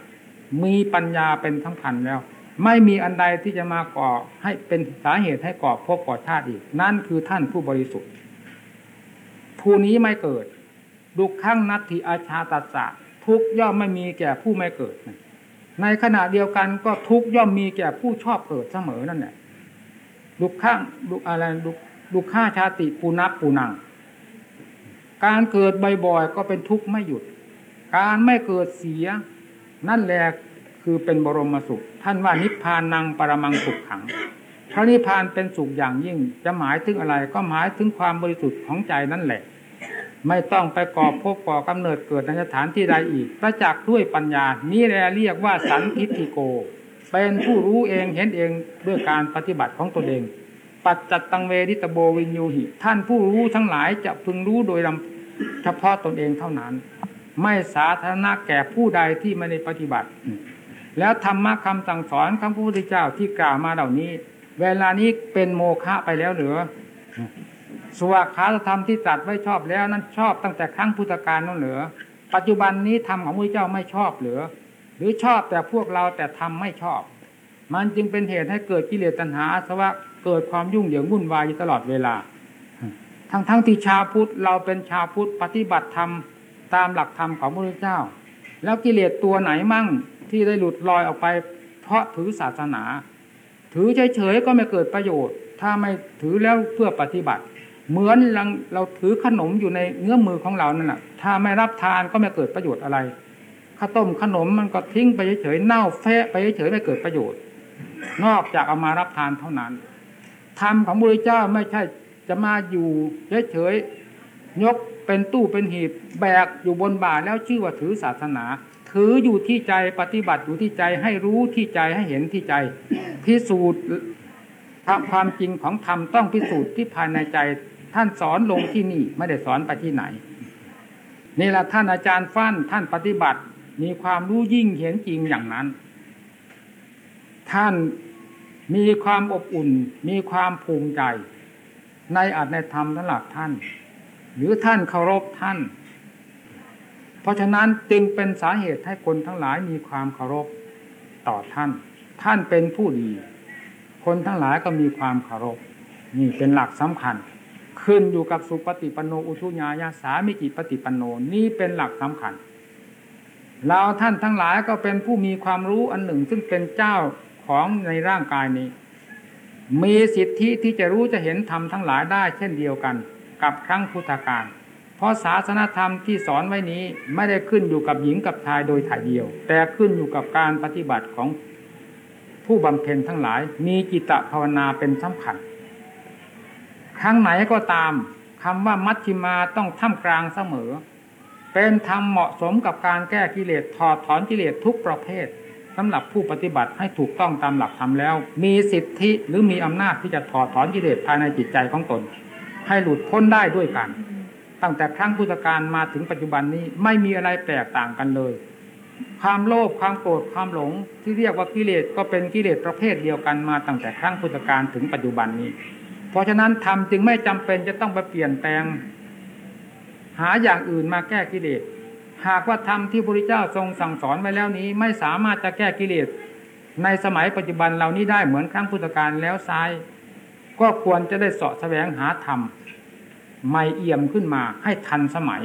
มีปัญญาเป็นทั้งพันแล้ว ไม่มีอันใดที่จะมาก่อให้เป็นสาเหตุให้ก่อพบก่อชาติอีก นั่นคือท่านผู้บริสุทธิ์ ผู้นี้ไม่เกิดดุขั้งนัตถิอาชาตัสสะทุกย่อมไม่มีแก่ผู้ไม่เกิด ในขณะเดียวกันก็ทุกย่อมมีแก่ผู้ชอบเกิดเสมอนั่นแหละดุข้างดุอะไรดุดุข้าชาติปูนับปูนัง การเกิดบ่อยๆก็เป็นทุกข์ไม่หยุด การไม่เกิดเสีย นั่นแหละ คือเป็นบรมสุข ท่านว่านิพพานังปรมังสุขขัง พระนิพพานเป็นสุขอย่างยิ่ง จะหมายถึงอะไรก็หมายถึงความบริสุทธิ์ของใจนั่นแหละ ไม่ต้องไปก่อพบก่อกำเนิดเกิดในสถานที่ใดอีกประจักษ์ด้วยปัญญา นี่แหละเรียกว่าสันทิฏิโก เป็นผู้รู้เองเห็นเองด้วยการปฏิบัติของตนเอง ปัจจัตตังเวริตโบวินยูหิ ท่านผู้รู้ทั้งหลายจะพึงรู้โดยลำเฉพาะตนเองเท่านั้น ไม่สาธารณะแก่ผู้ใดที่ไม่ได้ปฏิบัติ แล้วธรรมะคำสั่งสอนของพระพุทธเจ้าที่กล่าวมาเหล่านี้ เวลานี้เป็นโมฆะไปแล้วหรือสวากขาธรรมที่ตรัสไว้ชอบแล้วนั้นชอบตั้งแต่ครั้งพุทธกาลนั่นเหรือปัจจุบันนี้ธรรมของพระเจ้าไม่ชอบหรือหรือชอบแต่พวกเราแต่ทำไม่ชอบ มันจึงเป็นเหตุให้เกิดกิเลสตัณหาสวะเกิดความยุ่งเหยิงวุ่นวายอยู่ตลอดเวลา ทั้งทั้งที่ชาวพุทธเราเป็นชาวพุทธปฏิบัติธรรมตามหลักธรรมของพระพุทธเจ้า แล้วกิเลสตัวไหนมั่ง ที่ได้หลุดลอยออกไป เพราะถือศาสนา ถือเฉยๆก็ไม่เกิดประโยชน์ ถ้าไม่ถือแล้วเพื่อปฏิบัติ เหมือนเราถือขนมอยู่ในเงื้อมือของเรานั่นแหละถ้าไม่รับทานก็ไม่เกิดประโยชน์อะไรข้าวต้มขนมมันก็ทิ้งไปเฉยๆเน่าแฟะไปเฉยๆไม่เกิดประโยชน์ นอกจากเอามารับทานเท่านั้นธรรมของพระเจ้าไม่ใช่จะมาอยู่เฉยๆยกเป็นตู้เป็นหีบแบกอยู่บนบ่าแล้วชื่อว่าถือศาสนา ถืออยู่ที่ใจปฏิบัติอยู่ที่ใจให้รู้ที่ใจให้เห็นที่ใจ พิสูจน์ความจริงของธรรมต้องพิสูจน์ที่ภายในใจ ท่านสอนลงที่นี่ไม่ได้สอนไปที่ไหน นี่แหละท่านอาจารย์ฟั่นท่านปฏิบัติมีความรู้ยิ่งเห็นจริงอย่างนั้น ท่านมีความอบอุ่น มีความภูมิใจ ในอัตในธรรมสำหรับท่าน หรือท่านเคารพท่าน เพราะฉะนั้นจึงเป็นสาเหตุให้คนทั้งหลายมีความเคารพต่อท่าน ท่านเป็นผู้ดี คนทั้งหลายก็มีความเคารพนี่เป็นหลักสำคัญ ขึ้นอยู่กับสุปฏิปันโนอุทุญายาสามิจิปฏิปันโนนี่เป็นหลักสำคัญเราท่านทั้งหลายก็เป็นผู้มีความรู้อันหนึ่งซึ่งเป็นเจ้าของในร่างกายนี้ มีสิทธิที่จะรู้จะเห็นธรรมทั้งหลายได้เช่นเดียวกัน กับครั้งพุทธกาล เพราะศาสนธรรมที่สอนไว้นี้ไม่ได้ขึ้นอยู่กับหญิงกับชายโดยถ่ายเดียว แต่ขึ้นอยู่กับการปฏิบัติของผู้บำเพ็ญทั้งหลาย มีจิตภาวนาเป็นสำคัญครั้งไหนก็ตามคำว่ามัชชิมาต้องท่ามกลางเสมอ เป็นธรรมเหมาะสมกับการแก้กิเลสถอดถอนกิเลสทุกประเภทสำหรับผู้ปฏิบัติให้ถูกต้องตามหลักธรรมแล้ว มีสิทธิหรือมีอำนาจที่จะถอดถอนกิเลสภายในจิตใจของตน ให้หลุดพ้นได้ด้วยกัน ตั้งแต่ครั้งพุทธกาลมาถึงปัจจุบันนี้ไม่มีอะไรแตกต่างกันเลย ความโลภความโกรธความหลงที่เรียกว่ากิเลสก็เป็นกิเลสประเภทเดียวกันมาตั้งแต่ครั้งพุทธกาลถึงปัจจุบันนี้ เพราะฉะนั้นธรรมจึงไม่จำเป็นจะต้องไปเปลี่ยนแปลง หาอย่างอื่นมาแก้กิเลสหากว่าธรรมที่พระพุทธเจ้าทรงสั่งสอนไว้แล้วนี้ ไม่สามารถจะแก้กิเลสในสมัยปัจจุบันเหล่านี้ได้เหมือนครั้งพุทธกาลแล้วซ้าย ก็ควรจะได้เสาะแสวงหาธรรม ใหม่เอี่ยมขึ้นมาให้ทันสมัย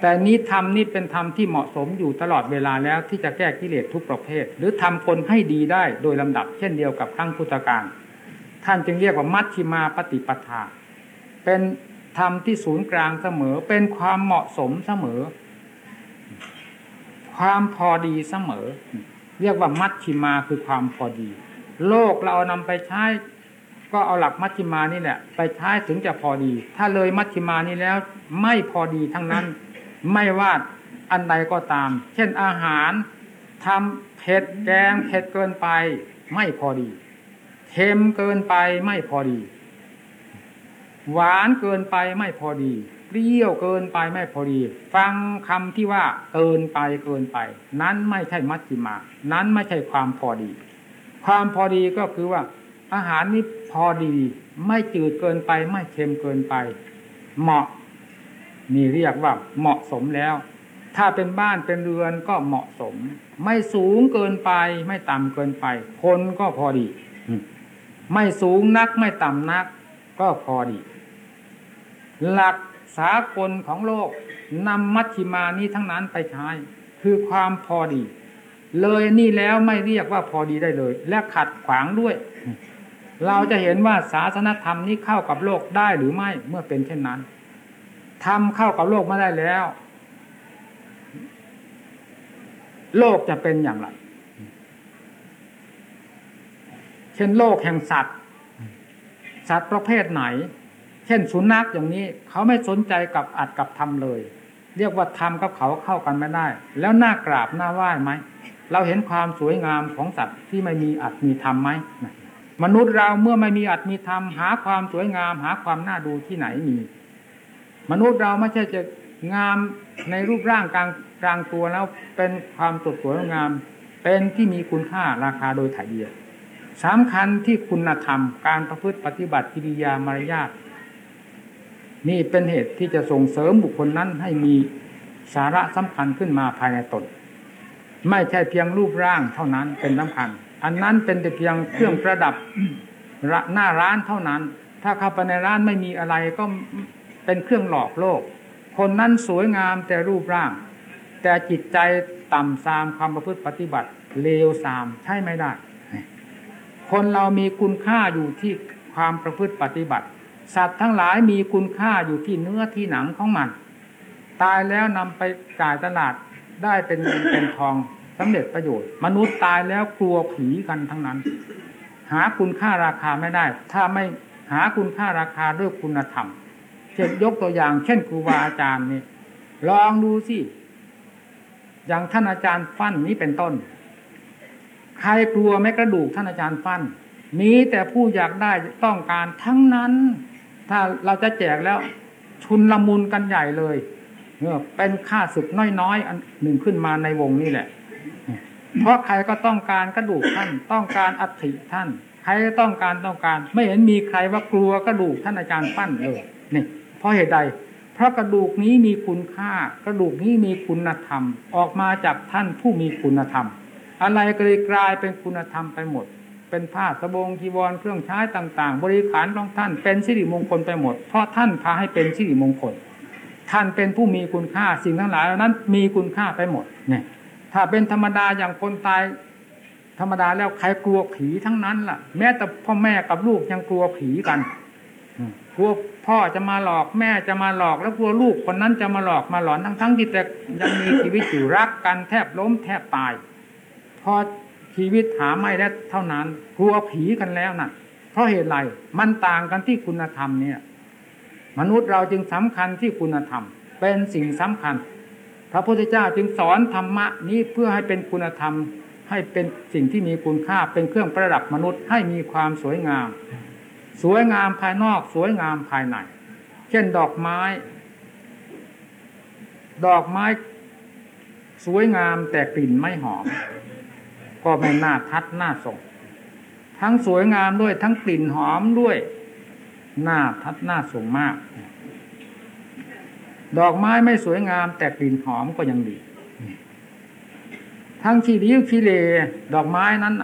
แต่นี้ธรรมนี่เป็นธรรมที่เหมาะสมอยู่ตลอดเวลาแล้วที่จะแก้กิเลสทุกประเภท หรือทำคนให้ดีได้โดยลำดับเช่นเดียวกับครั้งพุทธกาลท่านจึงเรียกว่ามัชชิมาปฏิปทา เป็นธรรมที่ศูนย์กลางเสมอ เป็นความเหมาะสมเสมอ ความพอดีเสมอ เรียกว่ามัชชิมาคือความพอดี โลกเราเอานำไปใช้ ก็เอาหลักมัชชิมานี่แหละไปใช้ถึงจะพอดี ถ้าเลยมัชชิมานี้แล้ว ไม่พอดีทั้งนั้น ไม่ว่าอันใดก็ตาม เช่นอาหารทำเผ็ดแกงเผ็ดเกินไป ไม่พอดีเค็มเกินไปไม่พอดี หวานเกินไปไม่พอดีเปรี้ยวเกินไปไม่พอดี ฟังคำที่ว่าเกินไปเกินไป นั้นไม่ใช่มัชฌิมา นั้นไม่ใช่ความพอดี ความพอดีก็คือว่า อาหารนี้พอดี ไม่จืดเกินไปไม่เค็มเกินไป เหมาะนี่เรียกว่าเหมาะสมแล้ว ถ้าเป็นบ้านเป็นเรือนก็เหมาะสม ไม่สูงเกินไป ไม่ต่ำเกินไป คนก็พอดี ไม่สูงนักไม่ต่ำนัก ก็พอดี หลักสากลของโลกนำมัชชิมานี้ทั้งนั้นไปใช้ คือความพอดี เลยนี่แล้วไม่เรียกว่าพอดีได้เลย และขัดขวางด้วย เราจะเห็นว่าศาสนธรรมนี้เข้ากับโลกได้หรือไม่เมื่อเป็นเช่นนั้นทำเข้ากับโลกไมาได้แล้ว โลกจะเป็นอย่างไร เช่นโลกแห่งสัตว์ สัตว์ประเภทไหน เช่นสุนัขอย่างนี้ เขาไม่สนใจกับอัดกับทำเลย เรียกว่าทำกับเขาเข้ากันไม่ได้ แล้วหน้ากราบหน้าไหว้ไหม เราเห็นความสวยงามของสัตว์ที่ไม่มีอัดมีทำไหม มนุษย์เราเมื่อไม่มีอัดมีทำหาความสวยงาม หาความน่าดูที่ไหนมี มนุษย์เราไม่ใช่จะงามในรูปร่างกลางกลางตัวแล้วเป็นความสดสวยงาม เป็นที่มีคุณค่าราคาโดยถ่ายเดียวสำคัญที่คุณธรรม การประพฤติปฏิบัติกิริยามารยาทนี่เป็นเหตุที่จะส่งเสริมบุคคลนั้นให้มีสาระสำคัญขึ้นมาภายในตน ไม่ใช่เพียงรูปร่างเท่านั้นเป็นสำคัญ อันนั้นเป็นแต่เพียงเครื่องประดับหน้าร้านเท่านั้น ถ้าเข้าไปในร้านไม่มีอะไรก็เป็นเครื่องหลอกโลก คนนั้นสวยงามแต่รูปร่าง แต่จิตใจต่ำทรามความประพฤติปฏิบัติ เลวทรามใช่ไม่ได้ คนเรามีคุณค่าอยู่ที่ความประพฤติปฏิบัติ สัตว์ทั้งหลายมีคุณค่าอยู่ที่เนื้อที่หนังของมัน ตายแล้วนำไปจ่ายตลาดได้เป็นเงินเป็นทอง สำเร็จประโยชน์ มนุษย์ตายแล้วกลัวผีกันทั้งนั้น หาคุณค่าราคาไม่ได้ ถ้าไม่หาคุณค่าราคาด้วยคุณธรรมเช่นยกตัวอย่าง เช่นครูบาอาจารย์นี่ลองดูสิ อย่างท่านอาจารย์ฟั่นนี้เป็นต้น ใครกลัวไม่กระดูกท่านอาจารย์ฟั่นมีแต่ผู้อยากได้ต้องการทั้งนั้น ถ้าเราจะแจกแล้ว ชุนละมุนกันใหญ่เลยเอเป็นค่าศึกน้อยๆอันหนึ่งขึ้นมาในวงนี้แหละ เพราะใครก็ต้องการกระดูกท่านต้องการอัฐิท่าน ใครต้องการต้องการ ไม่เห็นมีใครว่ากลัวกระดูกท่านอาจารย์ปั้นเลยนี่เพราะเหตุใด เพราะกระดูกนี้มีคุณค่า กระดูกนี้มีคุณธรรม ออกมาจากท่านผู้มีคุณธรรม อะไรก็เลยกลายเป็นคุณธรรมไปหมด เป็นผ้าสบงจีวรเครื่องใช้ต่างๆ บริขารของท่านเป็นสิริมงคลไปหมด เพราะท่านพาให้เป็นสิริมงคล ท่านเป็นผู้มีคุณค่าสิ่งทั้งหลายเหล่านั้นมีคุณค่าไปหมดเนี่ย ถ้าเป็นธรรมดาอย่างคนตาย ธรรมดาแล้วใครกลัวผีทั้งนั้นล่ะ แม้แต่พ่อแม่กับลูกยังกลัวผีกันกลัวพ่อจะมาหลอกแม่จะมาหลอกแล้วกลัวลูกคนนั้นจะมาหลอกมาหลอนทั้งทั้งที่แต่ยังมีชีวิตอยู่รักกันแทบล้มแทบตาย พอชีวิตหาไม่ได้เท่านั้น กลัวผีกันแล้วน่ะ เพราะเหตุไรมันต่างกันที่คุณธรรมเนี่ย มนุษย์เราจึงสำคัญที่คุณธรรม เป็นสิ่งสำคัญ พระพุทธเจ้าจึงสอนธรรมะนี้เพื่อให้เป็นคุณธรรม ให้เป็นสิ่งที่มีคุณค่าเป็นเครื่องประดับมนุษย์ให้มีความสวยงาม สวยงามภายนอกสวยงามภายในเช่นดอกไม้ ดอกไม้ สวยงามแต่กลิ่นไม่หอม ก็ไม่น่าทัดน่าส่ง ทั้งสวยงามด้วยทั้งกลิ่นหอมด้วยหน้าทัดหน้าส่งมาก ดอกไม้ไม่สวยงาม แต่กลิ่นหอมก็ยังดี ทั้งขี้ริ้วขี้เลดอกไม้นั้น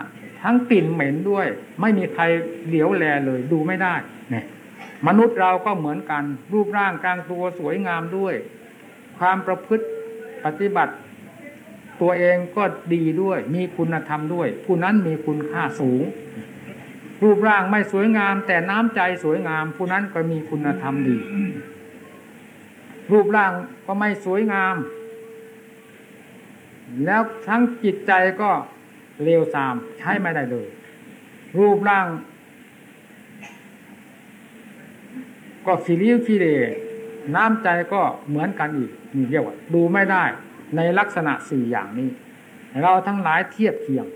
ทั้งกลิ่นเหม็นด้วย ไม่มีใครเหลียวแลเลยดูไม่ได้เนี่ยมนุษย์เราก็เหมือนกัน รูปร่างกลางตัวสวยงามด้วย ความประพฤติปฏิบัติ ตัวเองก็ดีด้วย มีคุณธรรมด้วย ผู้นั้นมีคุณค่าสูง รูปร่างไม่สวยงาม แต่น้ำใจสวยงาม ผู้นั้นก็มีคุณธรรมดี รูปร่างก็ไม่สวยงาม แล้วทั้งจิตใจก็เลวทรามใช้ไม่ได้เลย รูปร่าง ก็ขี้ริ้วขี้เลน้ำใจก็เหมือนกันอีกนี่เรียกว่าดูไม่ได้ในลักษณะสี่อย่างนี้ เราทั้งหลายเทียบเคียง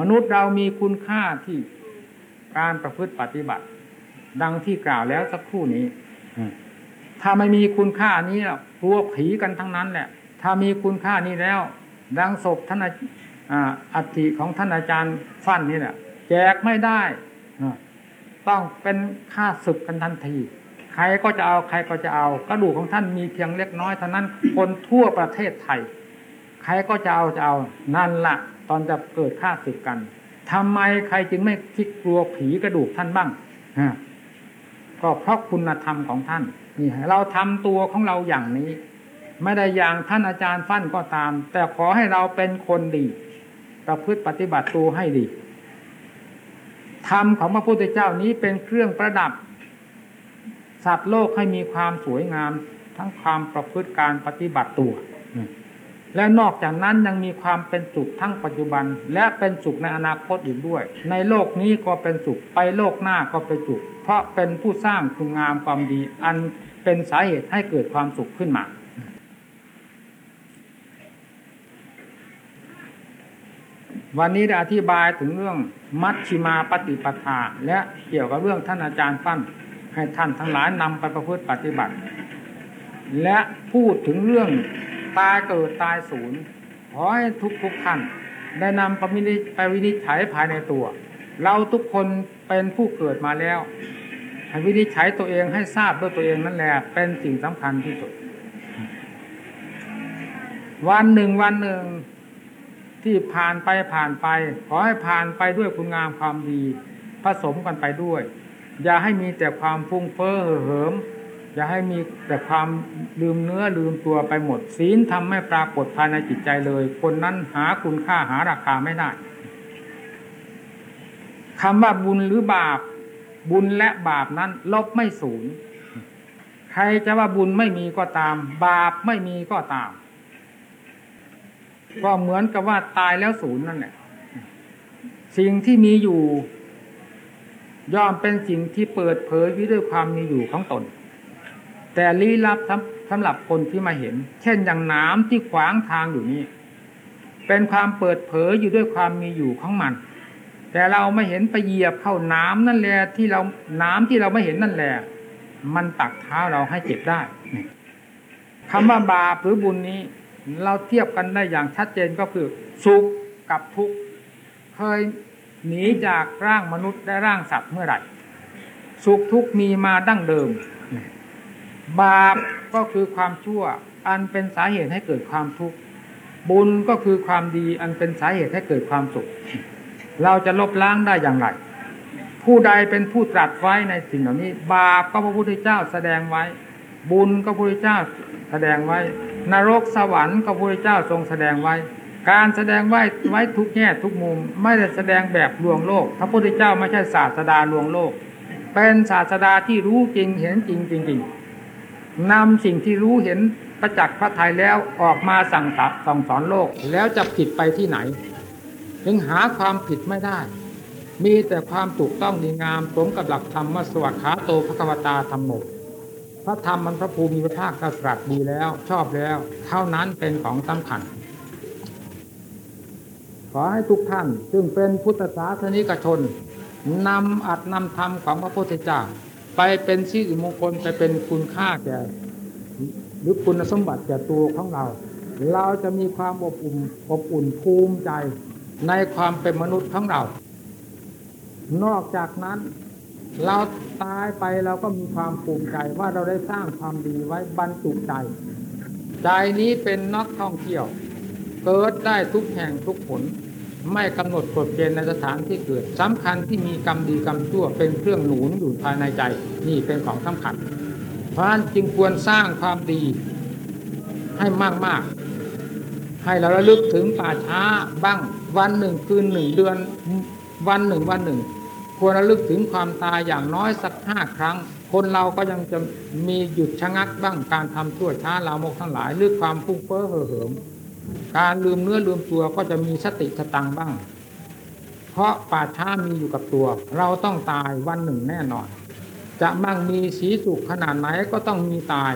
มนุษย์เรามีคุณค่าที่การประพฤติปฏิบัติ ดังที่กล่าวแล้วสักครู่นี้ ถ้าไม่มีคุณค่านี้กลัวผีกันทั้งนั้นแหละ ถ้ามีคุณค่านี้แล้ว ดังศพท่านอัฐิของท่านอาจารย์ฟันนี่แหละแจกไม่ได้ต้องเป็นค่าศึกกันทันที ใครก็จะเอาใครก็จะเอา กระดูกของท่านมีเพียงเล็กน้อยเท่านั้นคนทั่วประเทศไทย ใครก็จะเอาจะเอานั่นละตอนจะเกิดค่าศึกกันทำไมใครจึงไม่คิดกลัวผีกระดูกท่านบ้างก็เพราะคุณธรรมของท่าน นี่เราทำตัวของเราอย่างนี้ ไม่ได้อย่างท่านอาจารย์ฟั่นก็ตาม แต่ขอให้เราเป็นคนดี ประพฤติปฏิบัติตัวให้ดีธรรมของพระพุทธเจ้านี้เป็นเครื่องประดับ สัตว์โลกให้มีความสวยงาม ทั้งความประพฤติการปฏิบัติตัวและนอกจากนั้นยังมีความเป็นสุขทั้งปัจจุบัน และเป็นสุขในอนาคตอีกด้วย ในโลกนี้ก็เป็นสุขไปโลกหน้าก็เป็นสุข เพราะเป็นผู้สร้างคุณงามความดีอัน เป็นสาเหตุให้เกิดความสุขขึ้นมาวันนี้ได้อธิบายถึงเรื่องมัชชิมาปฏิปทา และเกี่ยวกับเรื่องท่านอาจารย์ฟั่นให้ท่านทั้งหลายนำไปประพฤติปฏิบัติ และพูดถึงเรื่องตายเกิดตายศูนย์ขอให้ทุกทุกท่านได้นำไปวินิจฉัยภายในตัว เราทุกคนเป็นผู้เกิดมาแล้ว ให้วินิจฉัยตัวเองให้ทราบด้วยตัวเองนั่นแหละเป็นสิ่งสำคัญที่สุด วันหนึ่งวันหนึ่งที่ผ่านไปผ่านไป ขอให้ผ่านไปด้วยคุณงามความดี ผสมกันไปด้วย อย่าให้มีแต่ความฟุ้งเฟ้อเหิมอย่าให้มีแต่ความลืมเนื้อลืมตัวไปหมดศีลทำไม่ปรากฏภายในจิตใจเลย คนนั้นหาคุณค่าหาราคาไม่ได้คำว่าบุญหรือบาป บุญและบาปนั้น ลบไม่สูญใครจะว่าบุญไม่มีก็ตาม บาปไม่มีก็ตาม ก็เหมือนกับว่าตายแล้วศูนย์นั่นแหละสิ่งที่มีอยู่ ย่อมเป็นสิ่งที่เปิดเผยวิด้วยความมีอยู่ของตน แต่ลี้ลับสำหรับคนที่มาเห็น เช่นอย่างน้ำที่ขวางทางอยู่นี้ เป็นความเปิดเผยอยู่ด้วยความมีอยู่ของมัน แต่เราไม่เห็นไปเหยียบเข้าน้ำนั่นแหละที่เราน้ำที่เราไม่เห็นนั่นแหละ มันตักเท้าเราให้เจ็บได้คำว่าบาปหรือบุญนี้ เราเทียบกันได้อย่างชัดเจนก็คือ สุขกับทุกข์เคยหนีจากร่างมนุษย์ได้ร่างสัตว์เมื่อไหร่สุขทุกข์มีมาดั้งเดิม บาปก็คือความชั่ว อันเป็นสาเหตุให้เกิดความทุกข์บุญก็คือความดีอันเป็นสาเหตุให้เกิดความสุข เราจะลบล้างได้อย่างไร ผู้ใดเป็นผู้ตรัสไว้ในสิ่งเหล่านี้ บาปก็พระพุทธเจ้าแสดงไว้ บุญก็พระพุทธเจ้าแสดงไว้ นรกสวรรค์ก็พระพุทธเจ้าทรงแสดงไว้ การแสดงไว้ไว้ทุกแง่ทุกมุม ไม่ได้แสดงแบบลวงโลก พระพุทธเจ้าไม่ใช่ศาสดาลวงโลก เป็นศาสดาที่รู้จริงเห็นจริงจริงๆนำสิ่งที่รู้เห็นประจักษ์พระทัยแล้วออกมาสั่งสับส่องสอนโลกแล้วจะผิดไปที่ไหน ยังหาความผิดไม่ได้ มีแต่ความถูกต้องดีงามสมกับหลักธรรมว่าสวัสขาโตพระกวตาธรรมโมพระธรรมมันพระภูมิพระภาคตรัสดีแล้ว ชอบแล้ว เท่านั้นเป็นของสำคัญขอให้ทุกท่านซึ่งเป็นพุทธศาสนิกชนนำอัดนำธรรมของพระพุทธเจ้า ไปเป็นชื่อมงคลไปเป็นคุณค่าแก่หรือคุณสมบัติแก่ตัวของเรา เราจะมีความอบอุ่นอบอุ่นภูมิใจ ในความเป็นมนุษย์ของเรา นอกจากนั้น เราตายไปเราก็มีความภูมิใจว่าเราได้สร้างความดีไว้บรรจุใจ ใจนี้เป็นนักท่องเที่ยว เกิดได้ทุกแห่งทุกผล ไม่กำหนดกฎเกณฑ์ในสถานที่เกิดสำคัญที่มีกรรมดีกรรมชั่วเป็นเครื่องหนุนอยู่ภายในใจ นี่เป็นของสำคัญเพราะนั้นจึงควรสร้างความดีให้มากมาก ให้เราระลึกถึงป่าช้าบ้างวันหนึ่งคืนหนึ่งเดือนวันหนึ่งวันหนึ่ง ควรระลึกถึงความตายอย่างน้อยสักห้าครั้ง คนเราก็ยังจะมีหยุดชะงักบ้างการทำชั่วช้าลามกทั้งหลายหรือความฟุ้งเฟ้อเห่อเหิมการลืมเนื้อลืมตัวก็จะมีสติสตังบ้าง เพราะป่าช้ามีอยู่กับตัว เราต้องตายวันหนึ่งแน่นอน จะมั่งมีสีสุขขนาดไหนก็ต้องมีตาย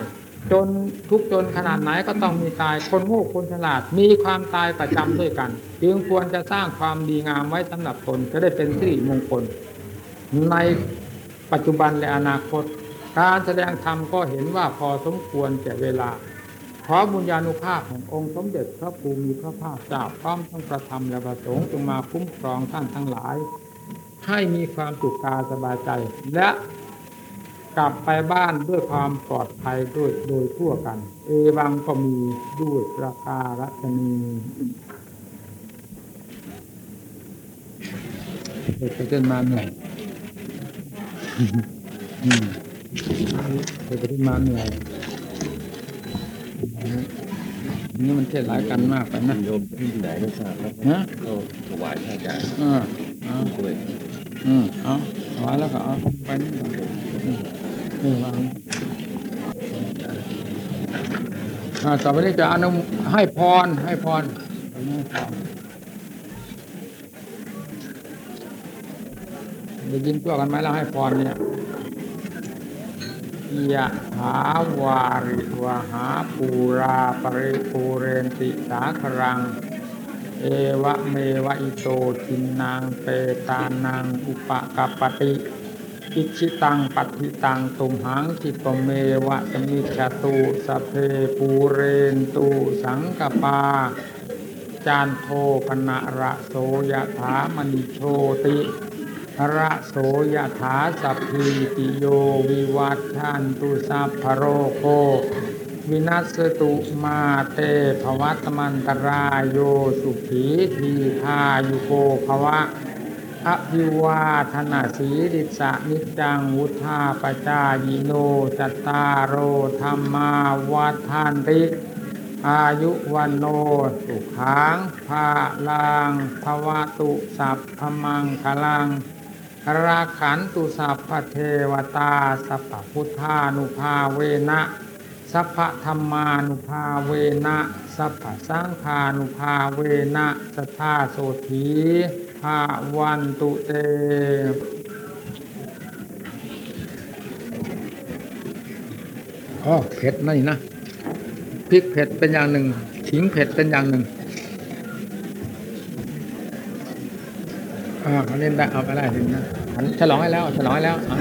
จนทุกจนขนาดไหนก็ต้องมีตาย คนโง่คนฉลาด มีความตายประจำด้วยกัน จึงควรจะสร้างความดีงามไว้สำหรับตนจะได้เป็นสิริมงคล ในปัจจุบันและอนาคต การแสดงธรรมก็เห็นว่าพอสมควรแก่เวลา ขอบุญญาณุภาพขององค์สมเด็จพระภูมิพระภาคเจ้าพร้อมทั้งประธรรมและประสงค์จงมาคุ้มครองท่านทั้งหลาย ให้มีความสุขกาสบายใจและ กลับไปบ้านด้วยความปลอดภัยด้วยโดยทั่วกัน เอวังก็มีด้วยประการฉนีเด็กไปเต้นมาเหนื่อยเด็กไปเต้นมาเหนื่อยนี่มันเทศหลายกันมากไปนะโยมที่ไหนไม่ทราบครับฮะก็ถวายพระอาจารย์ออเอาด้วยอืมเอาเอาไว้แล้วก็เอาไปนี่ก่อน ต่อไปนี้จะอนุให้พรให้พรได้ยินตัวกันไหมเราให้พรเนี่ยยะหาวาริวหาปูราปริปูเรนติสาครัง เอวะเมวะอิโตทินนังเปตานังอุปกัปปติ อิจฉิตังปัตถิตังตุมหังขิปปเมวะสมิชฌตุสพเพปูเรนตุสังกัปปา จันโทปัณณะระโสยถามณิโชติระโสยถาสัพพิติโยวิวัตชันตุสัพพโรโควินัสตุมาเตภวัตมันตรายโยสุขีทีทายุโกภวะ อภิวาธนาสีริสะนิจังวุธาปจายโนจตตารโอธรรมาวัฏานติอายุวันโนสุขังภาลังภวะตุสัพพมังคลัง ราขันตุสัพพเทวตา สัพพุทธานุภาเวนะสัพพธรรมานุภาเวนะ สัพพสังฆานุภาเวนะสัทธาโสธี ภาวันตุเตอ๋อเผ็ดนี่นะพริกเผ็ดเป็นอย่างหนึ่งขิงเผ็ดเป็นอย่างหนึ่งอ่าเขาเล่นได้เอาไปได้ถึงนะฉันฉลองให้แล้วฉลองให้แล้วอะ